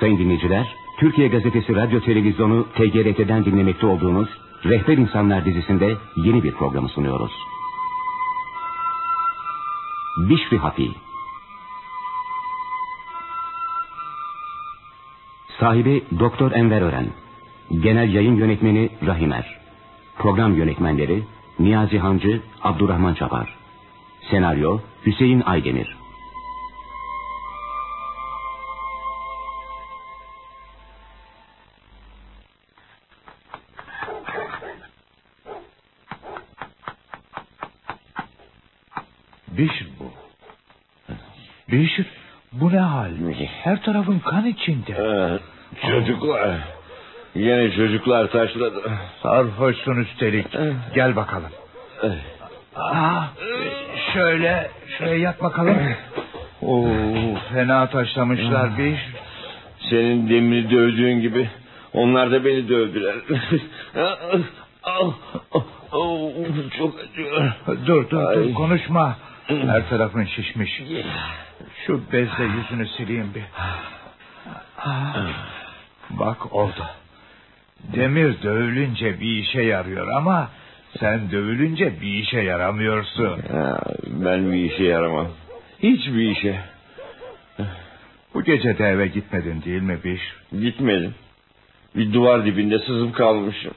Sayın dinleyiciler, Türkiye Gazetesi Radyo Televizyonu TGRT'den dinlemekte olduğunuz Rehber İnsanlar dizisinde yeni bir programı sunuyoruz. Bişri Hapi. Sahibi Doktor Enver Ören. Genel Yayın Yönetmeni Rahimer Program Yönetmenleri Niyazi Hancı Abdurrahman Çapar. Senaryo Hüseyin Aydemir Her tarafın kan içinde. Ee, çocuklar. Yine çocuklar taşladı. Sarhoşsun üstelik. Gel bakalım. Aa, şöyle şöyle yat bakalım. Oo, fena taşlamışlar bir. Senin demiri dövdüğün gibi onlar da beni dövdüler. Çok acıyor. Dur dur dur konuşma. Her tarafın şişmiş. Şu bezle yüzünü sileyim bir. Bak oldu. Demir dövülünce bir işe yarıyor ama sen dövülünce bir işe yaramıyorsun. Ben bir işe yaramam. Hiçbir işe. Bu gece de eve gitmedin değil mi Biş? Gitmedim. Bir duvar dibinde sızıp kalmışım.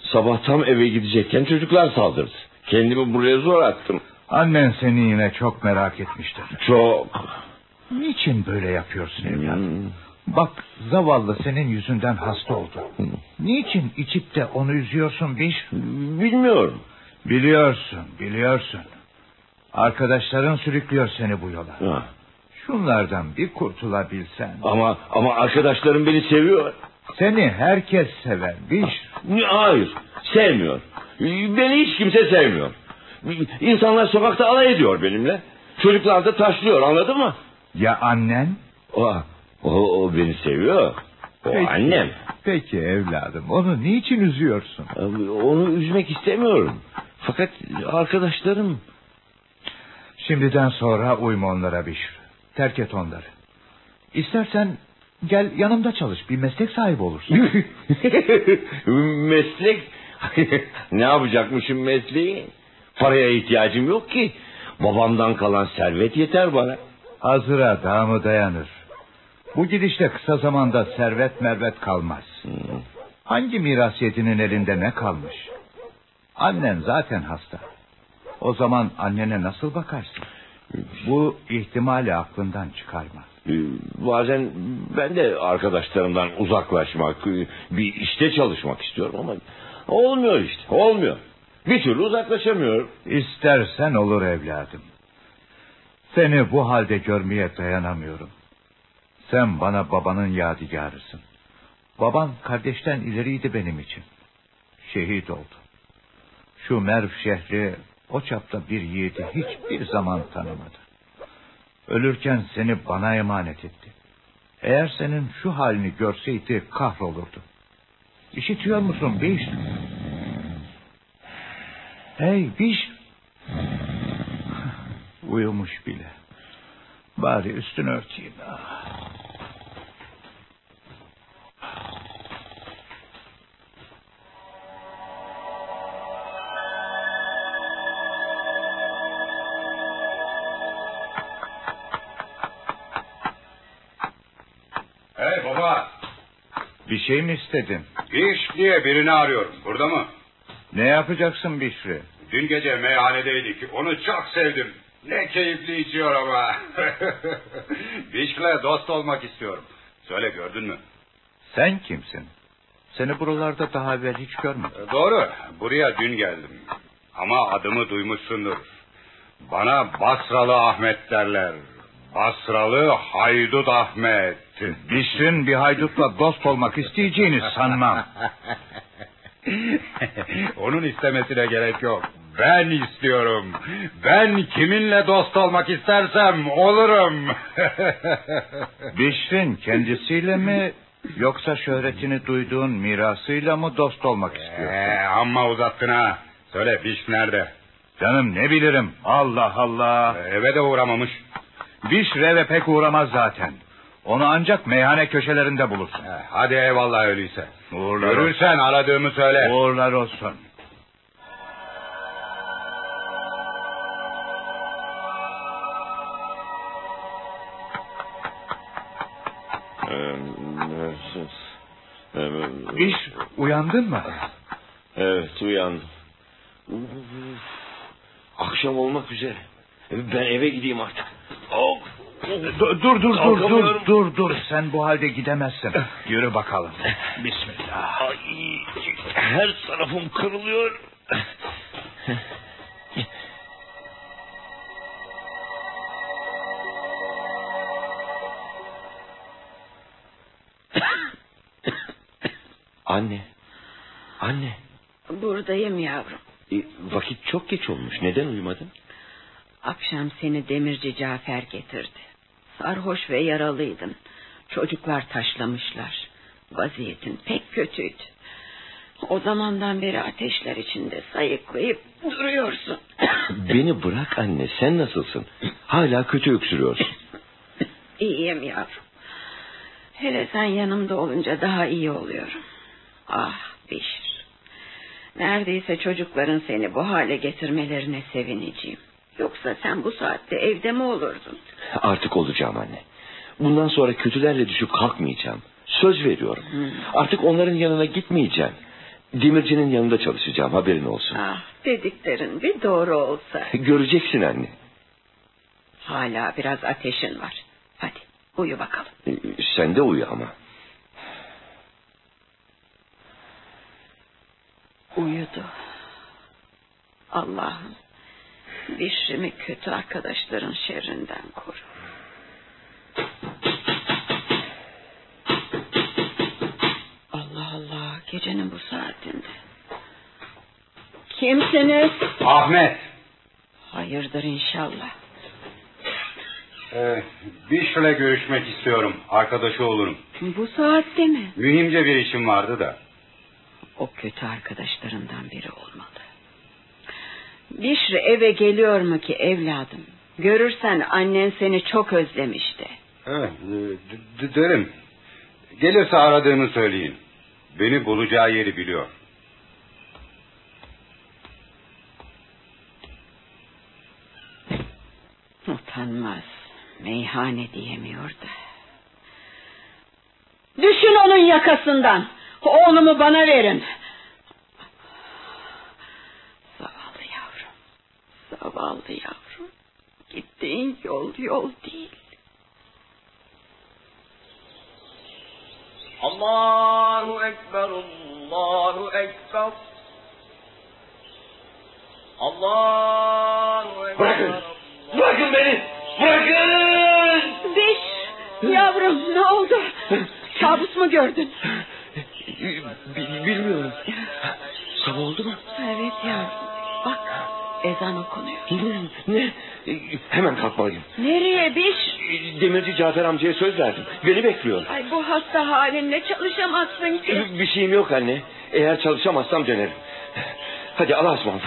Sabah tam eve gidecekken çocuklar saldırdı. Kendimi buraya zor attım. Annen seni yine çok merak etmiştir. Çok. Niçin böyle yapıyorsun evladım? Hmm. Bak zavallı senin yüzünden hasta oldu. Hmm. Niçin içip de onu üzüyorsun Biş? Bilmiyorum. Biliyorsun, biliyorsun. Arkadaşların sürüklüyor seni bu yola. Ha. Şunlardan bir kurtulabilsen. Ama ama arkadaşlarım beni seviyor. Seni herkes sever Biş. Hayır, sevmiyor. Beni hiç kimse sevmiyor. İnsanlar sokakta alay ediyor benimle. Çocuklar da taşlıyor anladın mı? Ya annen? O, o, o beni seviyor. O peki, annem. Peki evladım onu niçin üzüyorsun? Onu üzmek istemiyorum. Fakat arkadaşlarım... Şimdiden sonra uyma onlara Bişr. Terk et onları. İstersen gel yanımda çalış. Bir meslek sahibi olursun. meslek? ne yapacakmışım mesleği? Paraya ihtiyacım yok ki. Babamdan kalan servet yeter bana. Hazıra daha mı dayanır? Bu gidişle kısa zamanda servet mervet kalmaz. Hmm. Hangi mirasiyetinin elinde ne kalmış? Annen zaten hasta. O zaman annene nasıl bakarsın? Bu ihtimali aklından çıkarma. Ee, bazen ben de arkadaşlarımdan uzaklaşmak, bir işte çalışmak istiyorum ama olmuyor işte, olmuyor. Bir türlü uzaklaşamıyorum. İstersen olur evladım. Seni bu halde görmeye dayanamıyorum. Sen bana babanın yadigarısın. Baban kardeşten ileriydi benim için. Şehit oldu. Şu Merv şehri o çapta bir yiğidi hiçbir zaman tanımadı. Ölürken seni bana emanet etti. Eğer senin şu halini görseydi kahrolurdu. İşitiyor musun Biş? Hey Biş! Uyumuş bile. Bari üstünü örteyim. Hey baba. Bir şey mi istedin? İş diye birini arıyorum. Burada mı? Ne yapacaksın Bişri? Dün gece meyhanedeydik. Onu çok sevdim. Ne keyifli içiyor ama. Bişle dost olmak istiyorum. Söyle gördün mü? Sen kimsin? Seni buralarda daha evvel hiç görmedim. E, doğru. Buraya dün geldim. Ama adımı duymuşsundur. Bana Basralı Ahmet derler. Basralı Haydut Ahmet. Bişrin bir haydutla dost olmak isteyeceğini sanmam. Onun istemesine gerek yok. Ben istiyorum. Ben kiminle dost olmak istersem olurum. Bişrin kendisiyle mi yoksa şöhretini duyduğun mirasıyla mı dost olmak istiyorsun? Ee, amma uzattın ha. Söyle Biş nerede? Canım ne bilirim. Allah Allah. Eve de uğramamış. Biş eve pek uğramaz zaten. Onu ancak meyhane köşelerinde bulursun. He, hadi eyvallah öyleyse. Uğurlar Görürsen aradığımı söyle. Uğurlar olsun. İş uyandın mı? Evet uyandım. Akşam olmak üzere. Ben eve gideyim artık. Oh. Dur dur dur dur dur dur sen bu halde gidemezsin. Yürü bakalım. Bismillah. Ay, her tarafım kırılıyor. Anne. Anne. Buradayım yavrum. e, vakit çok geç olmuş. Neden uyumadın? Akşam seni demirci Cafer getirdi. Sarhoş ve yaralıydın. Çocuklar taşlamışlar. Vaziyetin pek kötüydü. O zamandan beri ateşler içinde sayıklayıp duruyorsun. Beni bırak anne. Sen nasılsın? Hala kötü öksürüyorsun. İyiyim yavrum. Hele sen yanımda olunca daha iyi oluyorum. Ah Beşir. Neredeyse çocukların seni bu hale getirmelerine sevineceğim. Yoksa sen bu saatte evde mi olurdun? Artık olacağım anne. Bundan sonra kötülerle düşüp kalkmayacağım. Söz veriyorum. Artık onların yanına gitmeyeceğim. Demircinin yanında çalışacağım haberin olsun. Ah dediklerin bir doğru olsa. Göreceksin anne. Hala biraz ateşin var. Hadi uyu bakalım. Ee, Sen de uyu ama. Uyudu. Allah'ım Bişrim'i kötü arkadaşların şerrinden koru. Allah Allah gecenin bu saatinde. Kimsiniz? Ahmet. Hayırdır inşallah. Ee, Bişr'le görüşmek istiyorum. Arkadaşı olurum. Bu saatte mi? Mühimce bir işim vardı da. O kötü arkadaşlarından biri olmalı. Bişri eve geliyor mu ki evladım? Görürsen annen seni çok özlemişti. Evet, derim. Gelirse aradığımı söyleyin. Beni bulacağı yeri biliyor. Utanmaz. Meyhane diyemiyor da. Düşün onun yakasından. Oğlumu bana verin. Zavallı yavrum. Zavallı yavrum. Gittiğin yol yol değil. Allahu Ekber, Allahu Ekber. Allahu Ekber. Bırakın. Bırakın beni. Bırakın. Beş. Yavrum ne oldu? Kabus mu gördün? Bi- Bilmiyorum. Sabah oldu mu? Evet yavrum. Bak Ezan okunuyor. Ne? Hemen kalkmalıyım. Nereye Biş? Demirci Cafer amcaya söz verdim. Beni bekliyor. Ay bu hasta halinle çalışamazsın ki. Bir şeyim yok anne. Eğer çalışamazsam dönerim. Hadi Allah'a ısmarladık.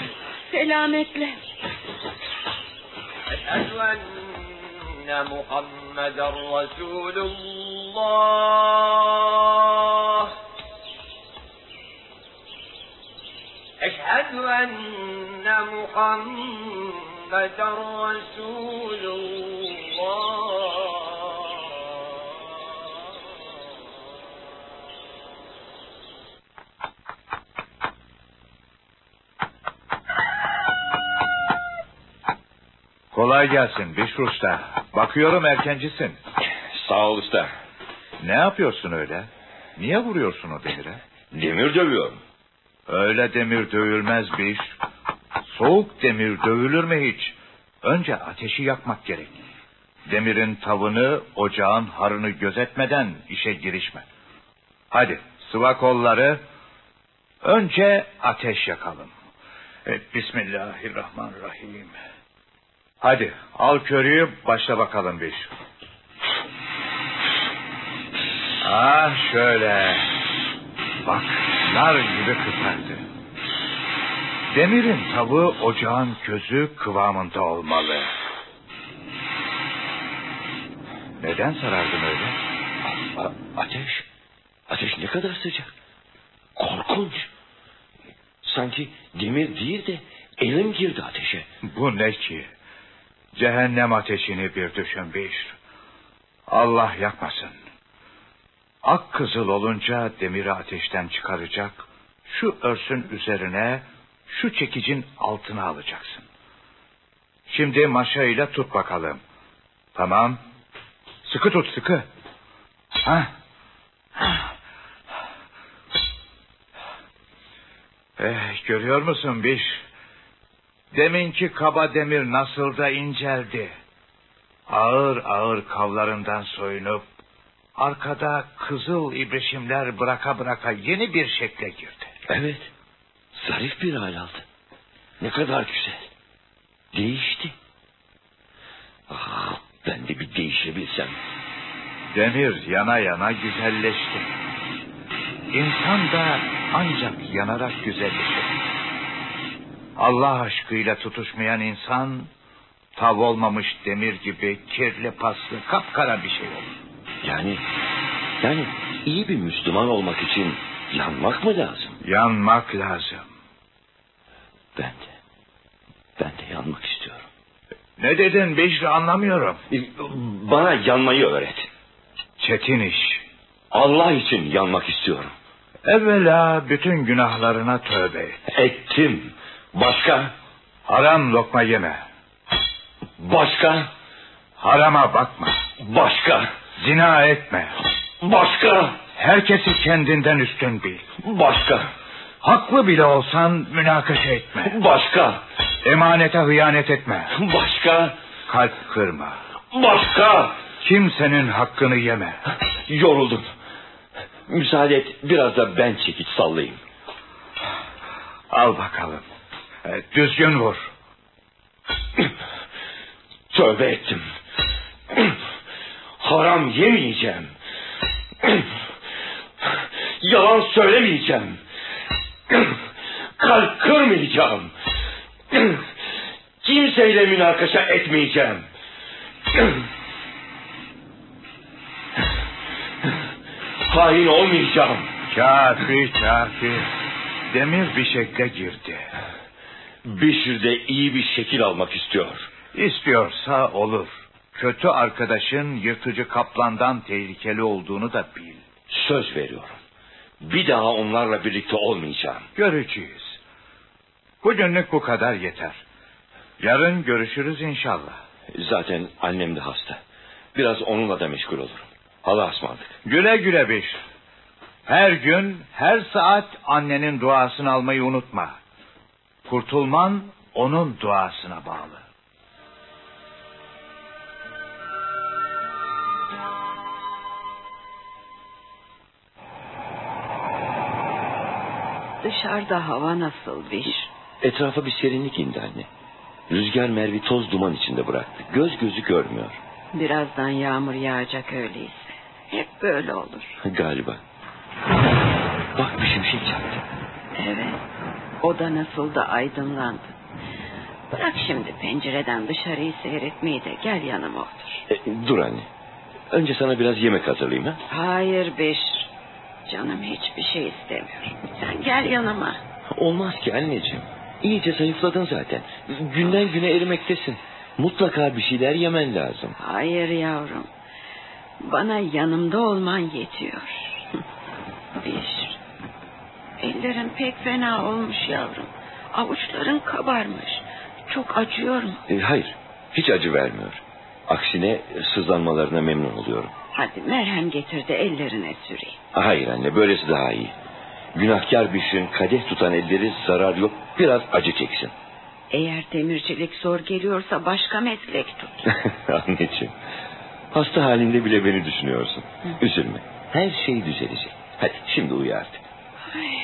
Selametle. Muhammeden Resulullah أشهد أن محمدا رسول الله Kolay gelsin Bişr Usta. Bakıyorum erkencisin. Sağ ol usta. Ne yapıyorsun öyle? Niye vuruyorsun o demire? Demir dövüyorum. Öyle demir dövülmez bir. Soğuk demir dövülür mü hiç? Önce ateşi yakmak gerek. Demirin tavını, ocağın harını gözetmeden işe girişme. Hadi sıva kolları. Önce ateş yakalım. Evet, Bismillahirrahmanirrahim. Hadi al körüyü başla bakalım bir. Ah şöyle. Bak nar gibi kızardı. Demirin tavı ocağın közü kıvamında olmalı. Neden sarardın öyle? A- ateş. Ateş ne kadar sıcak. Korkunç. Sanki demir değil de elim girdi ateşe. Bu ne ki? Cehennem ateşini bir düşün bir. Allah yakmasın. Ak kızıl olunca demiri ateşten çıkaracak. Şu örsün üzerine şu çekicin altına alacaksın. Şimdi maşayla tut bakalım. Tamam. Sıkı tut sıkı. Ha? Eh, görüyor musun bir? Deminki kaba demir nasıl da inceldi. Ağır ağır kavlarından soyunup arkada kızıl ibrişimler bıraka bıraka yeni bir şekle girdi. Evet. Zarif bir hal aldı. Ne kadar güzel. Değişti. Ah, ben de bir değişebilsem. Demir yana yana güzelleşti. İnsan da ancak yanarak güzelleşir. Allah aşkıyla tutuşmayan insan tav olmamış demir gibi kirli paslı kapkara bir şey olur. Yani yani iyi bir Müslüman olmak için yanmak mı lazım? Yanmak lazım. Ben de. Ben de yanmak istiyorum. Ne dedin Bişri anlamıyorum. E, Bana yanmayı öğret. Çetin iş. Allah için yanmak istiyorum. Evvela bütün günahlarına tövbe et. Ettim. Başka? Haram lokma yeme. Başka? Harama bakma. Başka? Zina etme. Başka? Herkesi kendinden üstün bil. Başka? Haklı bile olsan münakaşa etme. Başka? Emanete hıyanet etme. Başka? Kalp kırma. Başka? Kimsenin hakkını yeme. Yoruldum. Müsaade et biraz da ben çekiç sallayayım. Al bakalım. E, Düzgün vur. Tövbe ettim. Haram yemeyeceğim. Yalan söylemeyeceğim. Kalp kırmayacağım. Kimseyle münakaşa etmeyeceğim. Hain olmayacağım. Kafi kafi. Demir bir şekle girdi. Bişir de iyi bir şekil almak istiyor. İstiyorsa olur. Kötü arkadaşın yırtıcı kaplandan tehlikeli olduğunu da bil. Söz veriyorum. Bir daha onlarla birlikte olmayacağım. Göreceğiz. Bugünlük bu kadar yeter. Yarın görüşürüz inşallah. Zaten annem de hasta. Biraz onunla da meşgul olurum. Allah'a ısmarladık. Güle güle bir. Her gün, her saat annenin duasını almayı unutma. Kurtulman onun duasına bağlı. Dışarıda hava nasıl bir? Etrafa bir serinlik indi anne. Rüzgar Mervi toz duman içinde bıraktı. Göz gözü görmüyor. Birazdan yağmur yağacak öyleyse. Hep böyle olur. Galiba. Bak bir şimşek çaktı. Evet. O da nasıl da aydınlandı. Bırak şimdi pencereden dışarıyı seyretmeyi de gel yanıma otur. E, dur anne. Önce sana biraz yemek hazırlayayım ha. Hayır Beş. Canım hiçbir şey istemiyor. Sen gel yanıma. Olmaz ki anneciğim. İyice zayıfladın zaten. Günden güne erimektesin. Mutlaka bir şeyler yemen lazım. Hayır yavrum. Bana yanımda olman yetiyor. Bir. Ellerin pek fena olmuş yavrum. Avuçların kabarmış. Çok acıyor mu? E, hayır. Hiç acı vermiyor. Aksine sızlanmalarına memnun oluyorum. Hadi merhem getir de ellerine süreyim. Hayır anne böylesi daha iyi. Günahkar bir şeyin kadeh tutan elleri zarar yok biraz acı çeksin. Eğer demircilik zor geliyorsa başka meslek tut. Anneciğim hasta halinde bile beni düşünüyorsun. Üzülme her şey düzelecek. Hadi şimdi uyu artık. Ay,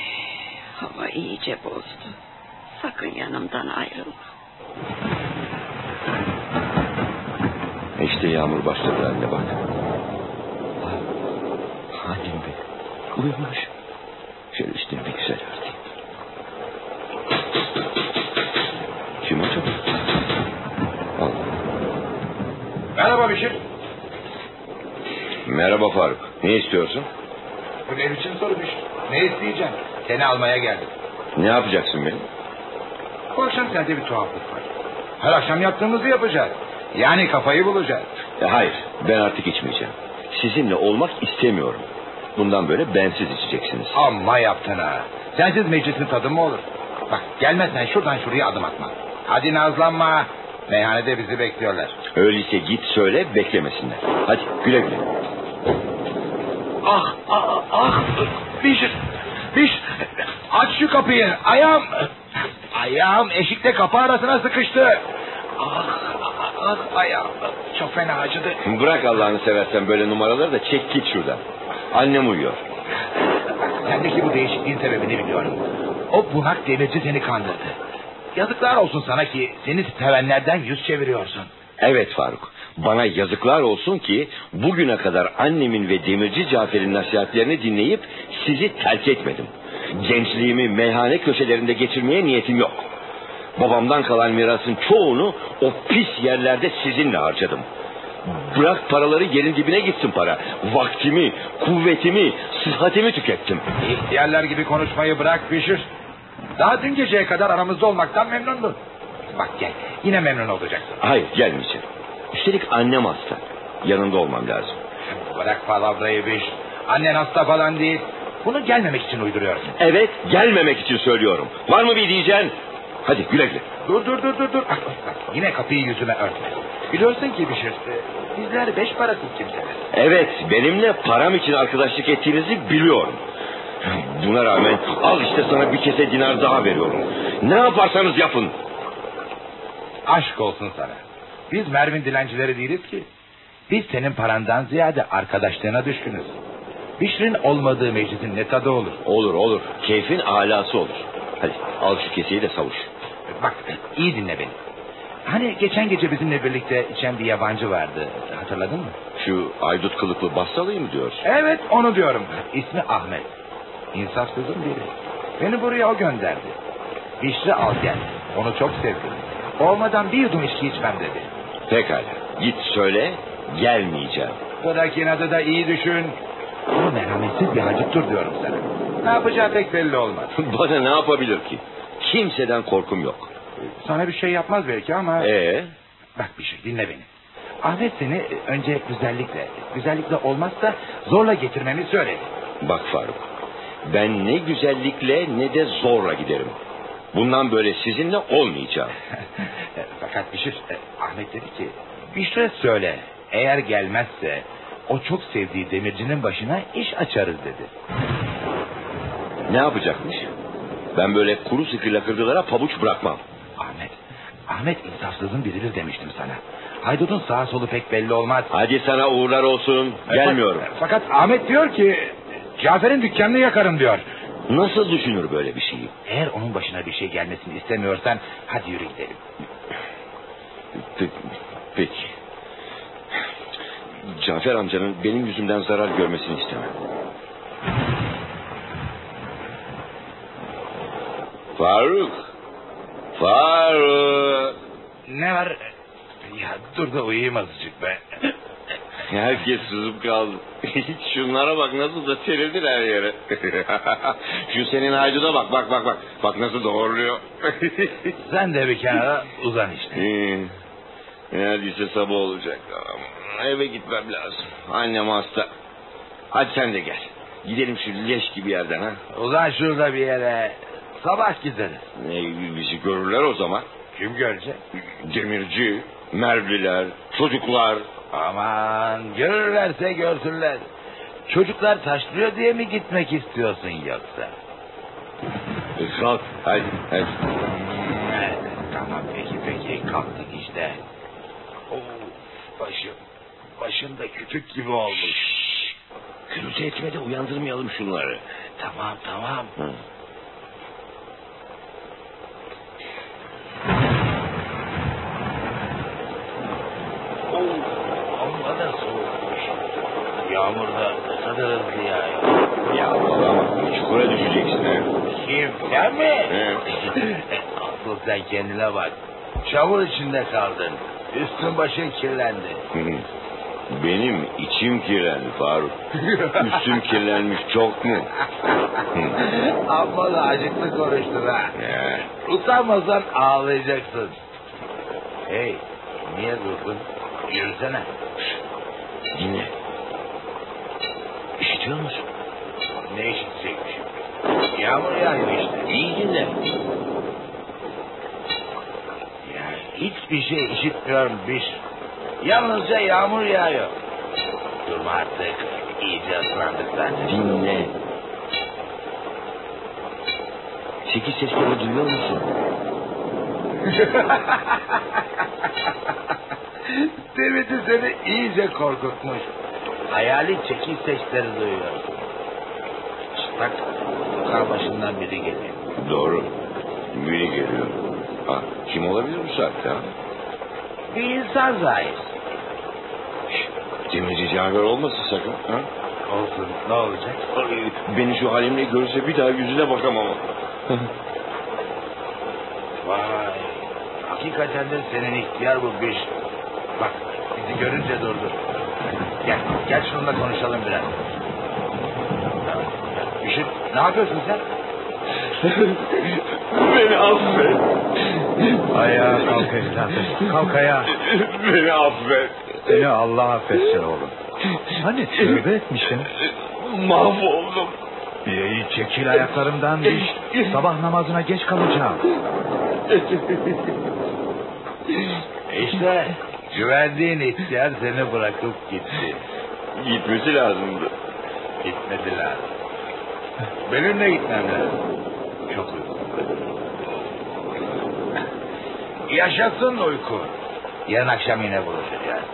hava iyice bozdu. Sakın yanımdan ayrılma. İşte yağmur başladı anne bak. Uyumuş. Şöyle üstünü bir güzel örteyim. Kim acaba? Allah. Merhaba Bişir. Merhaba Faruk. Ne istiyorsun? Bu ne biçim sormuş? Ne isteyeceğim? Seni almaya geldim. Ne yapacaksın benim? Bu akşam sende bir tuhaflık var. Her akşam yaptığımızı yapacağız. Yani kafayı bulacağız. E, hayır ben artık içmeyeceğim. Sizinle olmak istemiyorum. Bundan böyle bensiz içeceksiniz. Amma yaptın ha. Sensiz meclisin tadı mı olur? Bak gelmezsen şuradan şuraya adım atma. Hadi nazlanma. Meyhanede bizi bekliyorlar. Öyleyse git söyle beklemesinler. Hadi güle güle. Ah ah ah. Biş. Biş. Aç şu kapıyı. Ayağım. Ayağım eşikle kapı arasına sıkıştı. Ah ah ah ayağım. Çok fena acıdı. Bırak Allah'ını seversen böyle numaraları da çek git şuradan. Annem uyuyor. Sendeki bu değişikliğin sebebini biliyorum. O bunak demirci seni kandırdı. Yazıklar olsun sana ki seni sevenlerden yüz çeviriyorsun. Evet Faruk. Bana yazıklar olsun ki bugüne kadar annemin ve demirci Cafer'in nasihatlerini dinleyip sizi terk etmedim. Gençliğimi meyhane köşelerinde geçirmeye niyetim yok. Babamdan kalan mirasın çoğunu o pis yerlerde sizinle harcadım. Bırak paraları yerin dibine gitsin para. Vaktimi, kuvvetimi, sıhhatimi tükettim. İhtiyarlar gibi konuşmayı bırak Bişir. Daha dün geceye kadar aramızda olmaktan memnundun. Bak gel yine memnun olacaksın. Hayır gelmeyeceğim. Üstelik annem hasta. Yanında olmam lazım. Bırak palavrayı Biş. Annen hasta falan değil. Bunu gelmemek için uyduruyorsun. Evet gelmemek için söylüyorum. Var mı bir diyeceğin? Hadi güle güle. Dur dur dur dur dur. Bak, bak, yine kapıyı yüzüme örtme. Biliyorsun ki Bişir. Bizler beş parasız kimseler. Evet benimle param için arkadaşlık ettiğinizi biliyorum. Buna rağmen al işte sana bir kese dinar daha veriyorum. Ne yaparsanız yapın. Aşk olsun sana. Biz Mervin dilencileri değiliz ki. Biz senin parandan ziyade arkadaşlığına düşkünüz. Bişrin olmadığı meclisin ne tadı olur. Olur olur. Keyfin alası olur. Hadi al şu keseyi de savuş. Bak iyi dinle beni. Hani geçen gece bizimle birlikte içen bir yabancı vardı. Hatırladın mı? Şu aydut kılıklı Bassalı'yı mı diyorsun? Evet onu diyorum. İsmi Ahmet. İnsafsızın biri. Beni buraya o gönderdi. Bişri al gel. Onu çok sevdim. Olmadan bir yudum içki içmem dedi. Pekala. Git söyle gelmeyeceğim. Buradaki adı da iyi düşün. Ama merhametsiz bir hacıptır diyorum sana. Ne yapacağı pek belli olmaz. Bana ne yapabilir ki? Kimseden korkum yok. Sana bir şey yapmaz belki ama... Ee? Bak bir şey dinle beni. Ahmet seni önce güzellikle, güzellikle olmazsa zorla getirmemi söyledi. Bak Faruk. Ben ne güzellikle ne de zorla giderim. Bundan böyle sizinle olmayacağım. Fakat bir şey... Ahmet dedi ki... Bişre söyle. Eğer gelmezse... O çok sevdiği demircinin başına iş açarız dedi. Ne yapacakmış? Ben böyle kuru sıkı lakırdılara pabuç bırakmam. Ahmet, insafsızın biridir demiştim sana. Haydutun sağa solu pek belli olmaz. Hadi sana uğurlar olsun. Gelmiyorum. Fakat Ahmet diyor ki... Cafer'in dükkanını yakarım diyor. Nasıl düşünür böyle bir şeyi? Eğer onun başına bir şey gelmesini istemiyorsan... Hadi yürü gidelim. Pe- Peki. Cafer amcanın benim yüzümden zarar görmesini istemem. Faruk. Faruk. Ne var? Ya dur da uyuyayım azıcık be. Herkes sızıp kaldı. Şunlara bak nasıl da serildir her yere. Şu senin hayduda bak bak bak bak. Bak nasıl da horluyor. Sen de bir kenara uzan işte. Neredeyse sabah olacak. Eve gitmem lazım. Annem hasta. Hadi sen de gel. Gidelim şu leş gibi yerden ha. Uzan şurada bir yere. Sabah gideriz. Ne bizi görürler o zaman. Kim görecek? Demirci, Mervliler, çocuklar. Aman görürlerse görsünler. Çocuklar taşlıyor diye mi gitmek istiyorsun yoksa? E, Kalk hadi hadi. Evet, tamam peki peki kalktık işte. Of, başım, başım da kütük gibi olmuş. Gürültü etme de uyandırmayalım şunları. Tamam tamam. Hı. Amma da soğukmuş. Yağmur da ne kadar hızlı yağıyor. Ya çukura düşeceksin ha. Kim sen mi? Evet. Asıl sen kendine bak. Çamur içinde kaldın. Üstün başın kirlendi. Benim içim kirlendi Faruk. Üstüm kirlenmiş çok mu? Amma da acıklı konuştun ha. Utanmasan ağlayacaksın. Hey, niye durdun? Yürüsene. dinle. İşitiyor musun? Ne işitecekmiş? Yağmur yağıyor işte. İyi dinle. Ya hiçbir şey işitmiyorum bir. Yalnızca yağmur yağıyor. Durma artık. İyice ıslandık zaten. Dinle. Çekiç sesleri duyuyor musun? Demet'i seni iyice korkutmuş. Hayali çekil sesleri duyuyor. Bak, sokağın başından biri geliyor. Doğru. Biri geliyor. Ha, kim olabilir bu saatte ha? Bir insan zahir. Demirci Cafer olmasın sakın. Ha? Olsun, ne olacak? Ay, Beni şu halimle görürse bir daha yüzüne bakamam. Vay, hakikaten de senin ihtiyar bu bir. Bak, bizi görünce durdu. Gel, gel şununla konuşalım biraz. Üşüt, ne yapıyorsun sen? Beni affet. Ayağa kalk evladım. Kalk ayağa. Beni affet. Seni Allah affetsin oğlum. Hani tövbe etmişsin. Mahvoldum. İyi çekil ayaklarımdan diş. Sabah namazına geç kalacağım. İşte güvendiğin ihtiyar seni bırakıp gitti. Gitmesi lazımdı. Gitmedi lazım. Benim de gitmem lazım. Çok uykum. Yaşasın uyku. Yarın akşam yine buluşacağız.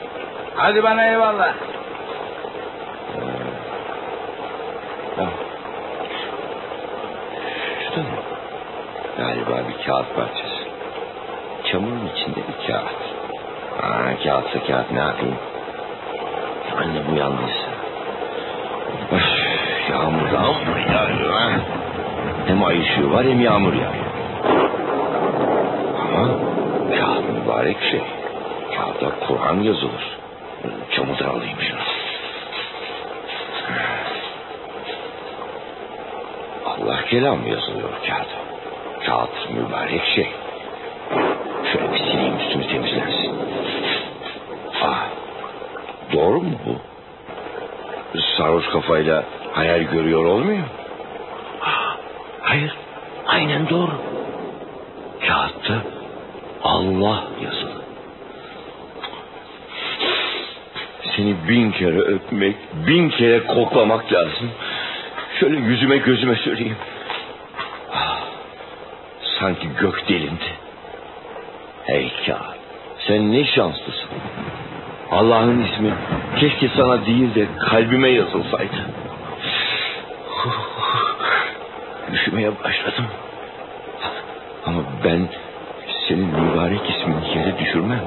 Hadi bana eyvallah. Ha. Şu da ne? Galiba bir kağıt parçası. Çamurun içinde bir kağıt. Ha, kağıtsa kağıt ne yapayım? Annem uyandıysa. Öf, yağmur amma yağıyor ha. Hem ay ışığı var hem yağmur yağıyor. Ama kağıt mübarek şey. Kağıda Kur'an yazılır. Çamurdan alayım şunu. Allah kelamı yazılıyor kağıda. Kağıt mübarek şey. Şöyle bir sileyim üstümü temizlensin. Ah, doğru mu bu? Sarhoş kafayla hayal görüyor olmuyor? Hayır, aynen doğru. Kağıtta Allah yazılı. Seni bin kere öpmek, bin kere koklamak lazım. Şöyle yüzüme gözüme söyleyeyim. Ah, sanki gök delindi. Hey kağıt, sen ne şanslısın. Allah'ın ismi keşke sana değil de kalbime yazılsaydı. Üşümeye başladım. Ama ben senin mübarek ismini yere düşürmem.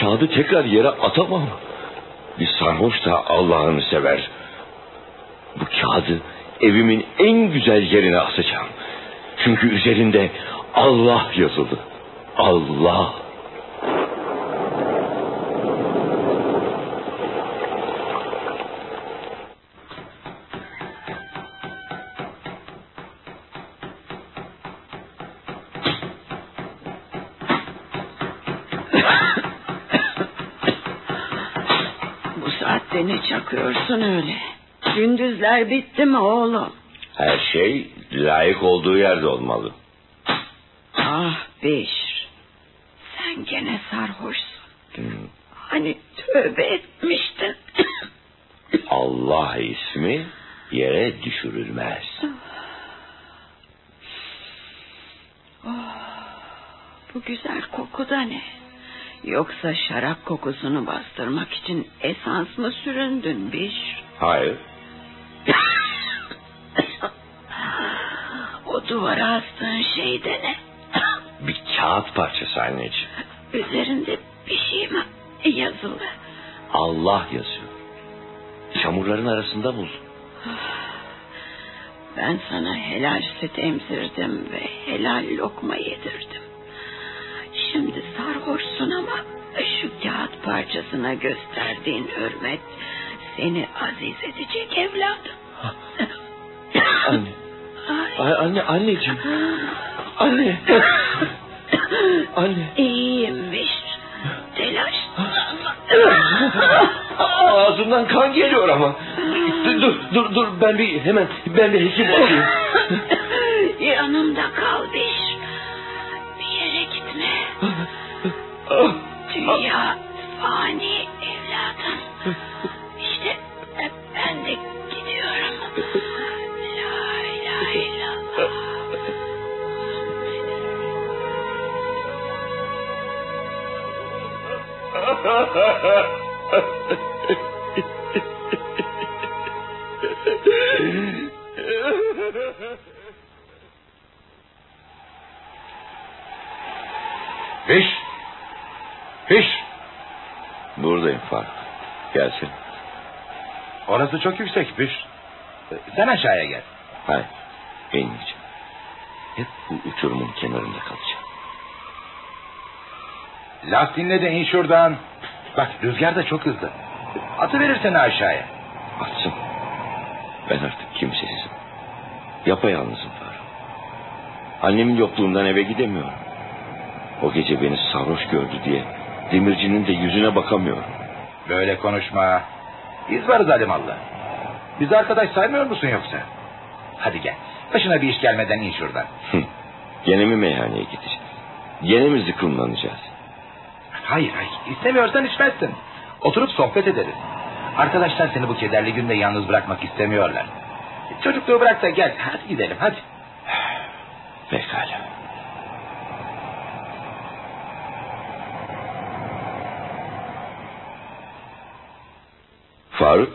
Kağıdı tekrar yere atamam. Bir sarhoş da Allah'ını sever. Bu kağıdı evimin en güzel yerine asacağım. Çünkü üzerinde Allah yazılı. Allah. Bu saatte ne çakıyorsun öyle? Gündüzler bitti mi oğlum? Her şey layık olduğu yerde olmalı. Ah Beşir. Sen gene sarhoşsun. Hmm. Hani tövbe etmiştin. Allah ismi yere düşürülmez. Bu güzel koku da ne? Yoksa şarap kokusunu bastırmak için esans mı süründün Beşir? Hayır. o duvara astığın şey de ne? Bir kağıt parçası anneciğim. Üzerinde bir şey mi yazılı? Allah yazıyor. Çamurların arasında buldum. Ben sana helal süt emzirdim ve helal lokma yedirdim. Sarhoşsun ama şu kağıt parçasına gösterdiğin hürmet seni aziz edecek evladım. Anne. Ay. Anne, anneciğim. Anne. Anne. İyiymiş. Telaş. Ağzından kan geliyor ama. Dur, dur, dur, dur. Ben bir hemen, ben bir hekim bakayım. Dünya fani evladım. İşte ben de gidiyorum. La ilahe illallah. Fiş. Fiş. Buradayım Faruk. Gelsin. Orası çok yüksek Fiş. Sen aşağıya gel. Hayır. İnmeyeceğim. Hep bu uçurumun kenarında kalacağım. Laf dinle de in şuradan. Bak rüzgar da çok hızlı. Atı verir seni aşağıya. Atsın. Ben artık kimsesizim. Yapayalnızım Faruk. Annemin yokluğundan eve gidemiyorum. O gece beni sarhoş gördü diye demircinin de yüzüne bakamıyorum. Böyle konuşma. Biz varız Alimallah. Bizi arkadaş saymıyor musun yoksa? Hadi gel. Başına bir iş gelmeden in şuradan. Gene mi meyhaneye gideceğiz? Gene mi zıkkımlanacağız? Hayır hayır. İstemiyorsan içmezsin. Oturup sohbet ederiz. Arkadaşlar seni bu kederli günde yalnız bırakmak istemiyorlar. Çocukluğu bırak da gel. Hadi gidelim hadi. Pekala. Faruk,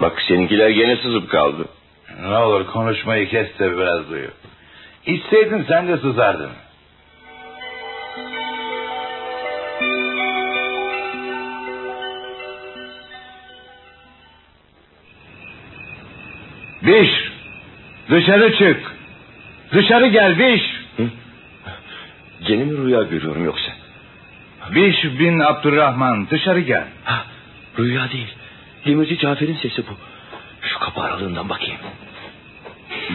bak seninkiler gene sızıp kaldı. Ne olur konuşmayı kes de biraz duyu. İçseydin sen de sızardın. Biş! Dışarı çık! Dışarı gel Biş! Hı? Gene mi rüya görüyorum yoksa? Biş bin Abdurrahman dışarı gel. Ha, rüya değil. Demirci Cafer'in sesi bu. Şu kapı aralığından bakayım.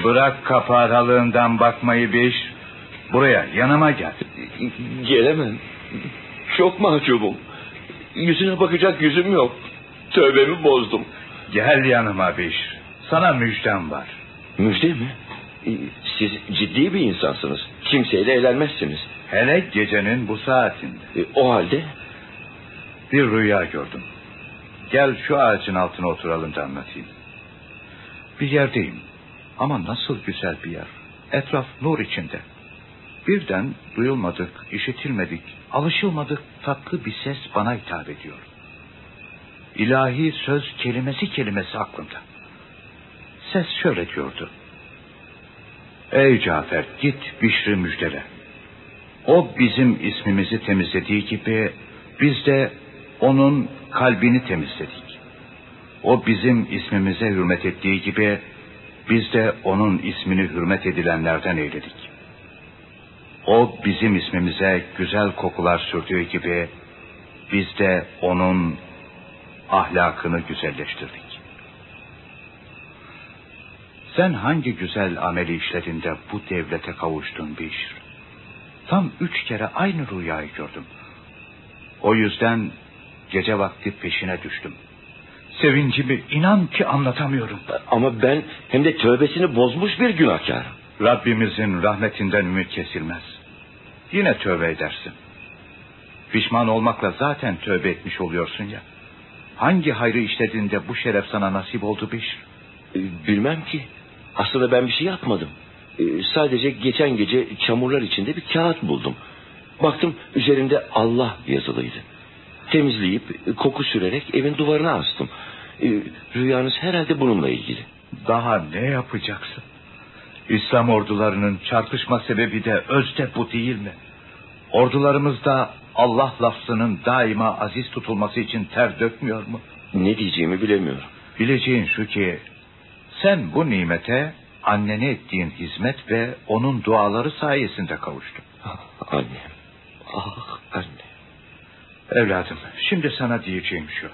Bırak kapı aralığından bakmayı Biş. Buraya yanıma gel. Gelemem. Çok mahcubum. Yüzüne bakacak yüzüm yok. Tövbemi bozdum. Gel yanıma Biş. Sana müjdem var. Müjde mi? Siz ciddi bir insansınız. Kimseyle eğlenmezsiniz. Hele gecenin bu saatinde. Ee, O halde Bir rüya gördüm. Gel şu ağacın altına oturalım da anlatayım. Bir yerdeyim. Ama nasıl güzel bir yer. Etraf nur içinde. Birden duyulmadık, işitilmedik, alışılmadık tatlı bir ses bana hitap ediyor. İlahi söz kelimesi kelimesi aklımda. Ses şöyle diyordu. Ey Cafer git Bişri müjdele. O bizim ismimizi temizlediği gibi biz de onun kalbini temizledik. O bizim ismimize hürmet ettiği gibi biz de onun ismini hürmet edilenlerden eyledik. O bizim ismimize güzel kokular sürdüğü gibi biz de onun ahlakını güzelleştirdik. Sen hangi güzel ameli işlerinde bu devlete kavuştun Bişr? Tam üç kere aynı rüyayı gördüm. O yüzden gece vakti peşine düştüm. Sevincimi inan ki anlatamıyorum. ama ben hem de tövbesini bozmuş bir günahkar. Rabbimizin rahmetinden ümit kesilmez. Yine tövbe edersin. Pişman olmakla zaten tövbe etmiş oluyorsun ya. Hangi hayrı işlediğinde bu şeref sana nasip oldu Bişr? Ee, Bilmem ki. Aslında ben bir şey yapmadım. Ee, Sadece geçen gece çamurlar içinde bir kağıt buldum. Baktım üzerinde Allah yazılıydı. Temizleyip e, koku sürerek evin duvarına astım. Ee, Rüyanız herhalde bununla ilgili. Daha ne yapacaksın? İslam ordularının çarpışma sebebi de özde bu değil mi? Ordularımızda Allah lafzının daima aziz tutulması için ter dökmüyor mu? Ne diyeceğimi bilemiyorum. Bileceğin şu ki sen bu nimete annene ettiğin hizmet ve onun duaları sayesinde kavuştun. Ah, Annem. Ah anne. Evladım, şimdi sana diyeceğim şu.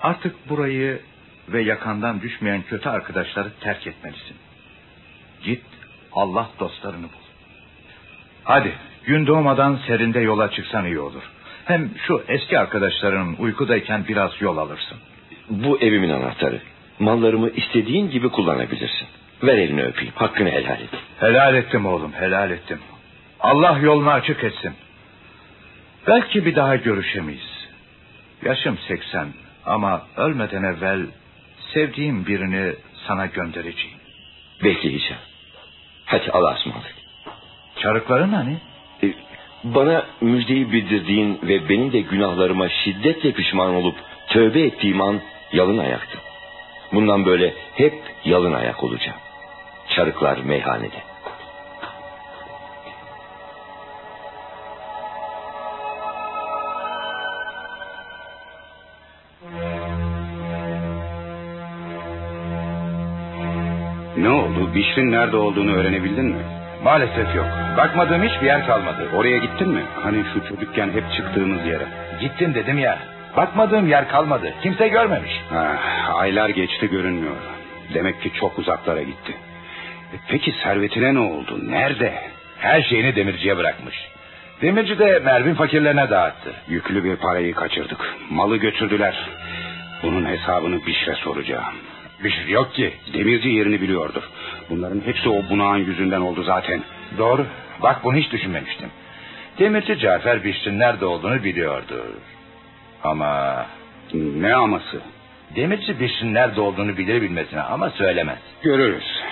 Artık burayı ve yakandan düşmeyen kötü arkadaşları terk etmelisin. Git Allah dostlarını bul. Hadi gün doğmadan serinde yola çıksan iyi olur. Hem şu eski arkadaşların uykudayken biraz yol alırsın. Bu evimin anahtarı. Mallarımı istediğin gibi kullanabilirsin. Ver elini öpeyim. Hakkını helal et. Helal ettim oğlum helal ettim. Allah yolunu açık etsin. Belki bir daha görüşemeyiz. Yaşım 80 ama ölmeden evvel sevdiğim birini sana göndereceğim. Bekleyeceğim. Hadi Allah'a ısmarladık. Çarıkların hani? E, Bana müjdeyi bildirdiğin ve benim de günahlarıma şiddetle pişman olup tövbe ettiğim an yalın ayaktım. Bundan böyle hep yalın ayak olacağım. Çarıklar meyhanede. Ne oldu? Bişrin nerede olduğunu öğrenebildin mi? Maalesef yok. Bakmadığım hiçbir yer kalmadı. Oraya gittin mi? Hani şu çocukken hep çıktığımız yere. Gittim dedim ya. Bakmadığım yer kalmadı. Kimse görmemiş. Ha, aylar geçti görünmüyor. Demek ki çok uzaklara gitti. E, peki servetine ne oldu? Nerede? Her şeyini demirciye bırakmış. Demirci de Mervin fakirlerine dağıttı. Yüklü bir parayı kaçırdık. Malı götürdüler. Bunun hesabını Bişre soracağım. Bir şey yok ki. Demirci yerini biliyordur. Bunların hepsi o bunağın yüzünden oldu zaten. Doğru. Bak bunu hiç düşünmemiştim. Demirci Cafer Bişrin nerede olduğunu biliyordu. Ama Ne aması? demirci Bişrin nerede olduğunu bilir bilmesine ama söylemez. Görürüz.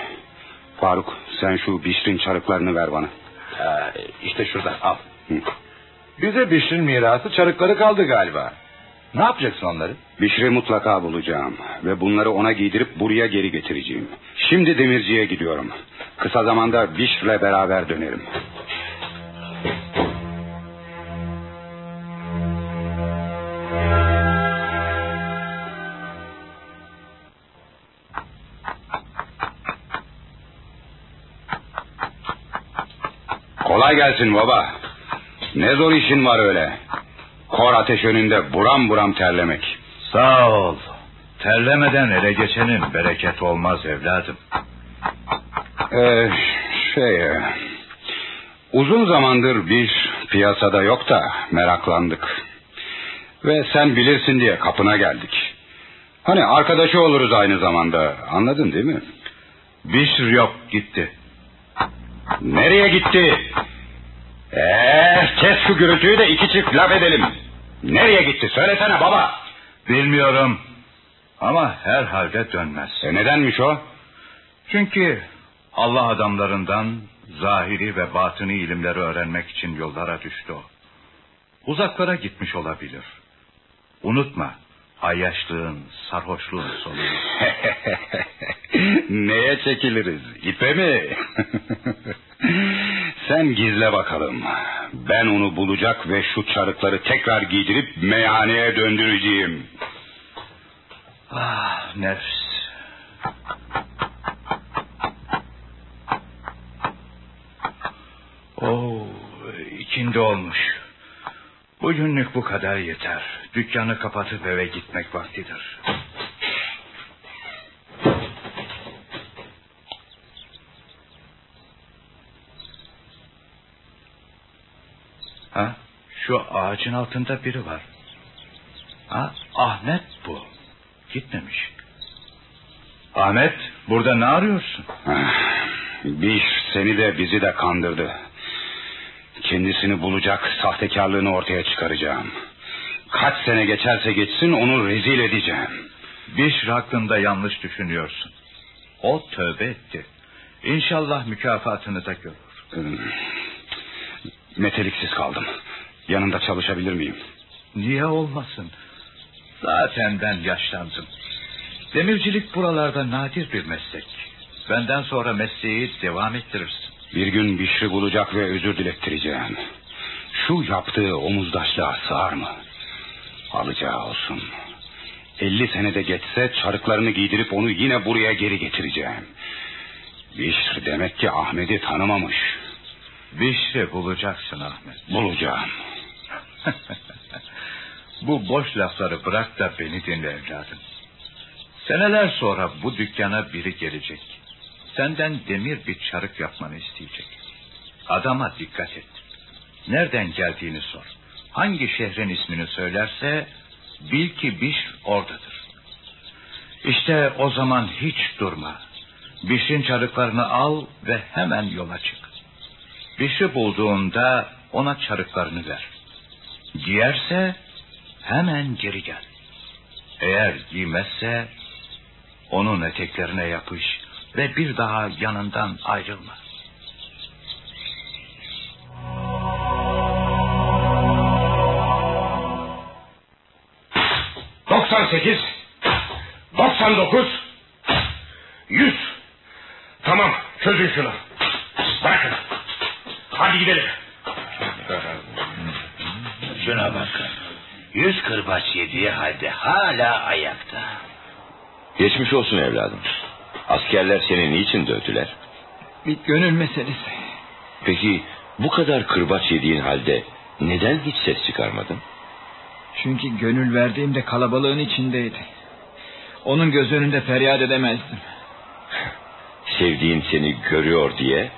Faruk sen şu Bişrin çarıklarını ver bana. Ha, işte şurada al. Hı. Bize Bişrin mirası çarıkları kaldı galiba. Ne yapacaksın onları? Bişri mutlaka bulacağım ve bunları ona giydirip buraya geri getireceğim. Şimdi demirciye gidiyorum. Kısa zamanda Bişr'le beraber dönerim. Kolay gelsin baba. Ne zor işin var öyle. Kor ateş önünde buram buram terlemek. Sağ ol. Terlemeden ele geçenin bereket olmaz evladım. Ee, şey... e, Uzun zamandır bir piyasada yok da meraklandık. Ve sen bilirsin diye kapına geldik. Hani arkadaşı oluruz aynı zamanda. Anladın değil mi? Bişr yok gitti. Nereye gitti? Ee, kes şu gürültüyü de iki çift laf edelim. Nereye gitti? Söylesene baba. Bilmiyorum. Ama herhalde dönmez. E nedenmiş o? Çünkü Allah adamlarından zahiri ve batını ilimleri öğrenmek için yollara düştü o. Uzaklara gitmiş olabilir. Unutma, ayyaşlığın, sarhoşluğun sonu. Neye çekiliriz? İpe mi? Sen gizle bakalım. Ben onu bulacak ve şu çarıkları tekrar giydirip meyhaneye döndüreceğim. Ah nefs. Oo, ikindi olmuş. Bugünlük bu kadar yeter. Dükkanı kapatıp eve gitmek vaktidir. Ha? Şu ağacın altında biri var. Ha? Ahmet bu. Gitmemiş. Ahmet, burada ne arıyorsun? Ah, Bir seni de bizi de kandırdı. Kendisini bulacak sahtekarlığını ortaya çıkaracağım. Kaç sene geçerse geçsin onu rezil edeceğim. Bişr hakkında yanlış düşünüyorsun. O tövbe etti. İnşallah mükafatını da görür. Meteliksiz kaldım. Yanında çalışabilir miyim? Niye olmasın? Zaten ben yaşlandım. Demircilik buralarda nadir bir meslek. Benden sonra mesleği devam ettirirsin. Bir gün Bişri bulacak ve özür dilettireceğim. Şu yaptığı omuzdaşlığa sığar mı? Alacağı olsun. Elli senede geçse çarıklarını giydirip onu yine buraya geri getireceğim. Bişri demek ki Ahmet'i tanımamış. Bişri bulacaksın Ahmet. Bulacağım. Bu boş lafları bırak da beni dinle evladım. Seneler sonra bu dükkana biri gelecek. Senden demir bir çarık yapmanı isteyecek. Adama dikkat et. Nereden geldiğini sor. Hangi şehrin ismini söylerse bil ki Bişr oradadır. İşte o zaman hiç durma. Bişrin çarıklarını al ve hemen yola çık. Bişri bulduğunda ona çarıklarını ver. Giyerse hemen geri gel. Eğer giymezse onun eteklerine yapış ve bir daha yanından ayrılma. 98 99 100 Tamam çözün şunu. Bırakın. Hadi gidelim. Şuna bakın. Yüz kırbaç yediği halde hala ayakta. Geçmiş olsun evladım. Askerler seni niçin dövdüler? Bir gönül meselesi. Peki bu kadar kırbaç yediğin halde neden hiç ses çıkarmadın? Çünkü gönül verdiğimde kalabalığın içindeydi. Onun göz önünde feryat edemezdim. Sevdiğin seni görüyor diye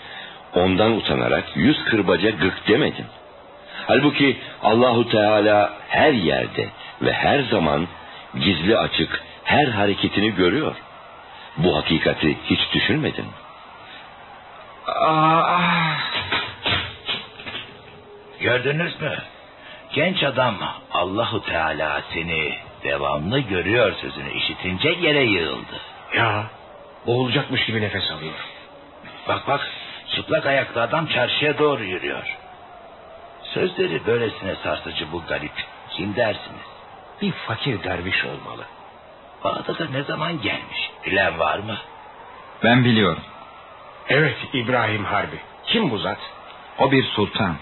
ondan utanarak yüz kırbaca gık demedin. Halbuki Allahu Teala her yerde ve her zaman gizli açık her hareketini görüyor. Bu hakikati hiç düşünmedin. Aa, Gördünüz mü? Genç adam Allahu Teala seni devamlı görüyor sözünü işitince yere yığıldı. Ya boğulacakmış gibi nefes alıyor. Bak bak çıplak ayaklı adam çarşıya doğru yürüyor. Sözleri böylesine sarsıcı bu garip. Kim dersiniz? Bir fakir derviş olmalı. Bağdat'a ne zaman gelmiş? Bilen var mı? ben biliyorum. Evet İbrahim Harbi. Kim bu zat? O bir sultan.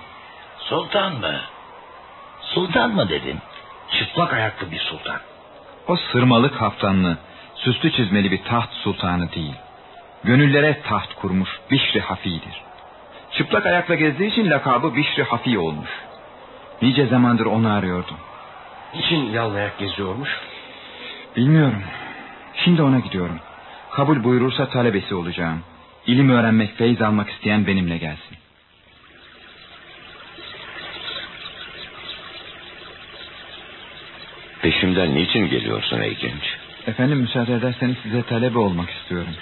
Sultan mı? Sultan mı dedin? Çıplak ayaklı bir sultan. O sırmalı kaftanlı, süslü çizmeli bir taht sultanı değil. Gönüllere taht kurmuş Bişri Hafi'dir. Çıplak ayakla gezdiği için lakabı Bişri Hafi olmuş. Nice zamandır onu arıyordum. Niçin yalnayak geziyormuş? Bilmiyorum. Şimdi ona gidiyorum. Kabul buyurursa talebesi olacağım. İlim öğrenmek, feyz almak isteyen benimle gelsin. Peşimden niçin geliyorsun ey genç? Efendim müsaade ederseniz size talebe olmak istiyorum.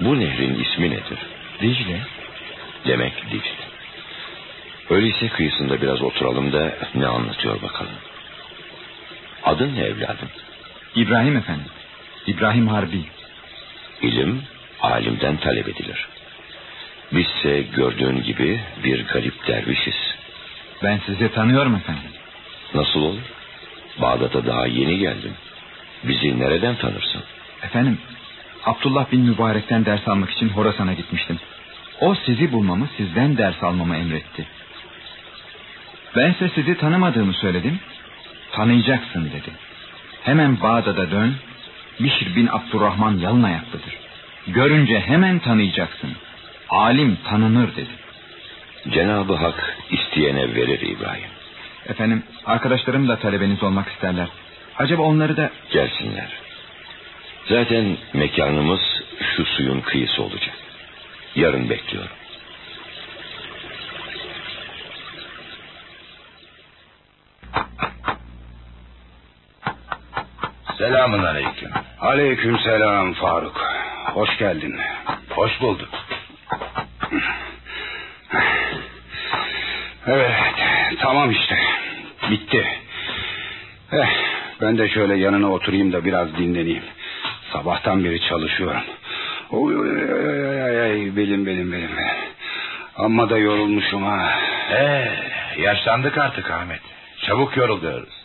Bu nehrin ismi nedir? Dicle, Demek Dicle. Öyleyse kıyısında biraz oturalım da ne anlatıyor bakalım. Adın ne evladım? İbrahim efendim. İbrahim Harbi. İlim alimden talep edilir. Bizse gördüğün gibi bir garip dervişiz. Ben sizi tanıyorum efendim. Nasıl olur? Bağdat'a daha yeni geldim. Bizi nereden tanırsın? Efendim, Abdullah bin Mübarek'ten ders almak için Horasan'a gitmiştim. O sizi bulmamı, sizden ders almamı emretti. Bense sizi tanımadığımı söyledim. Tanıyacaksın dedi. Hemen Bağdat'a dön. Bişir bin Abdurrahman yalın ayaklıdır. Görünce hemen tanıyacaksın. Alim tanınır dedi. Cenabı Hak isteyene verir İbrahim. Efendim, arkadaşlarım da talebeniz olmak isterler. Acaba onları da... Gelsinler. Zaten mekanımız şu suyun kıyısı olacak. Yarın bekliyorum. Selamun aleyküm. Aleyküm selam Faruk. Hoş geldin. Hoş bulduk. Evet tamam işte. Bitti. Eh, ben de şöyle yanına oturayım da biraz dinleneyim. Sabahtan beri çalışıyorum. Oy, oy, oy, oy, oy, belim belim belim. Amma da yorulmuşum ha. Ee, yaşlandık artık Ahmet. Çabuk yoruluyoruz.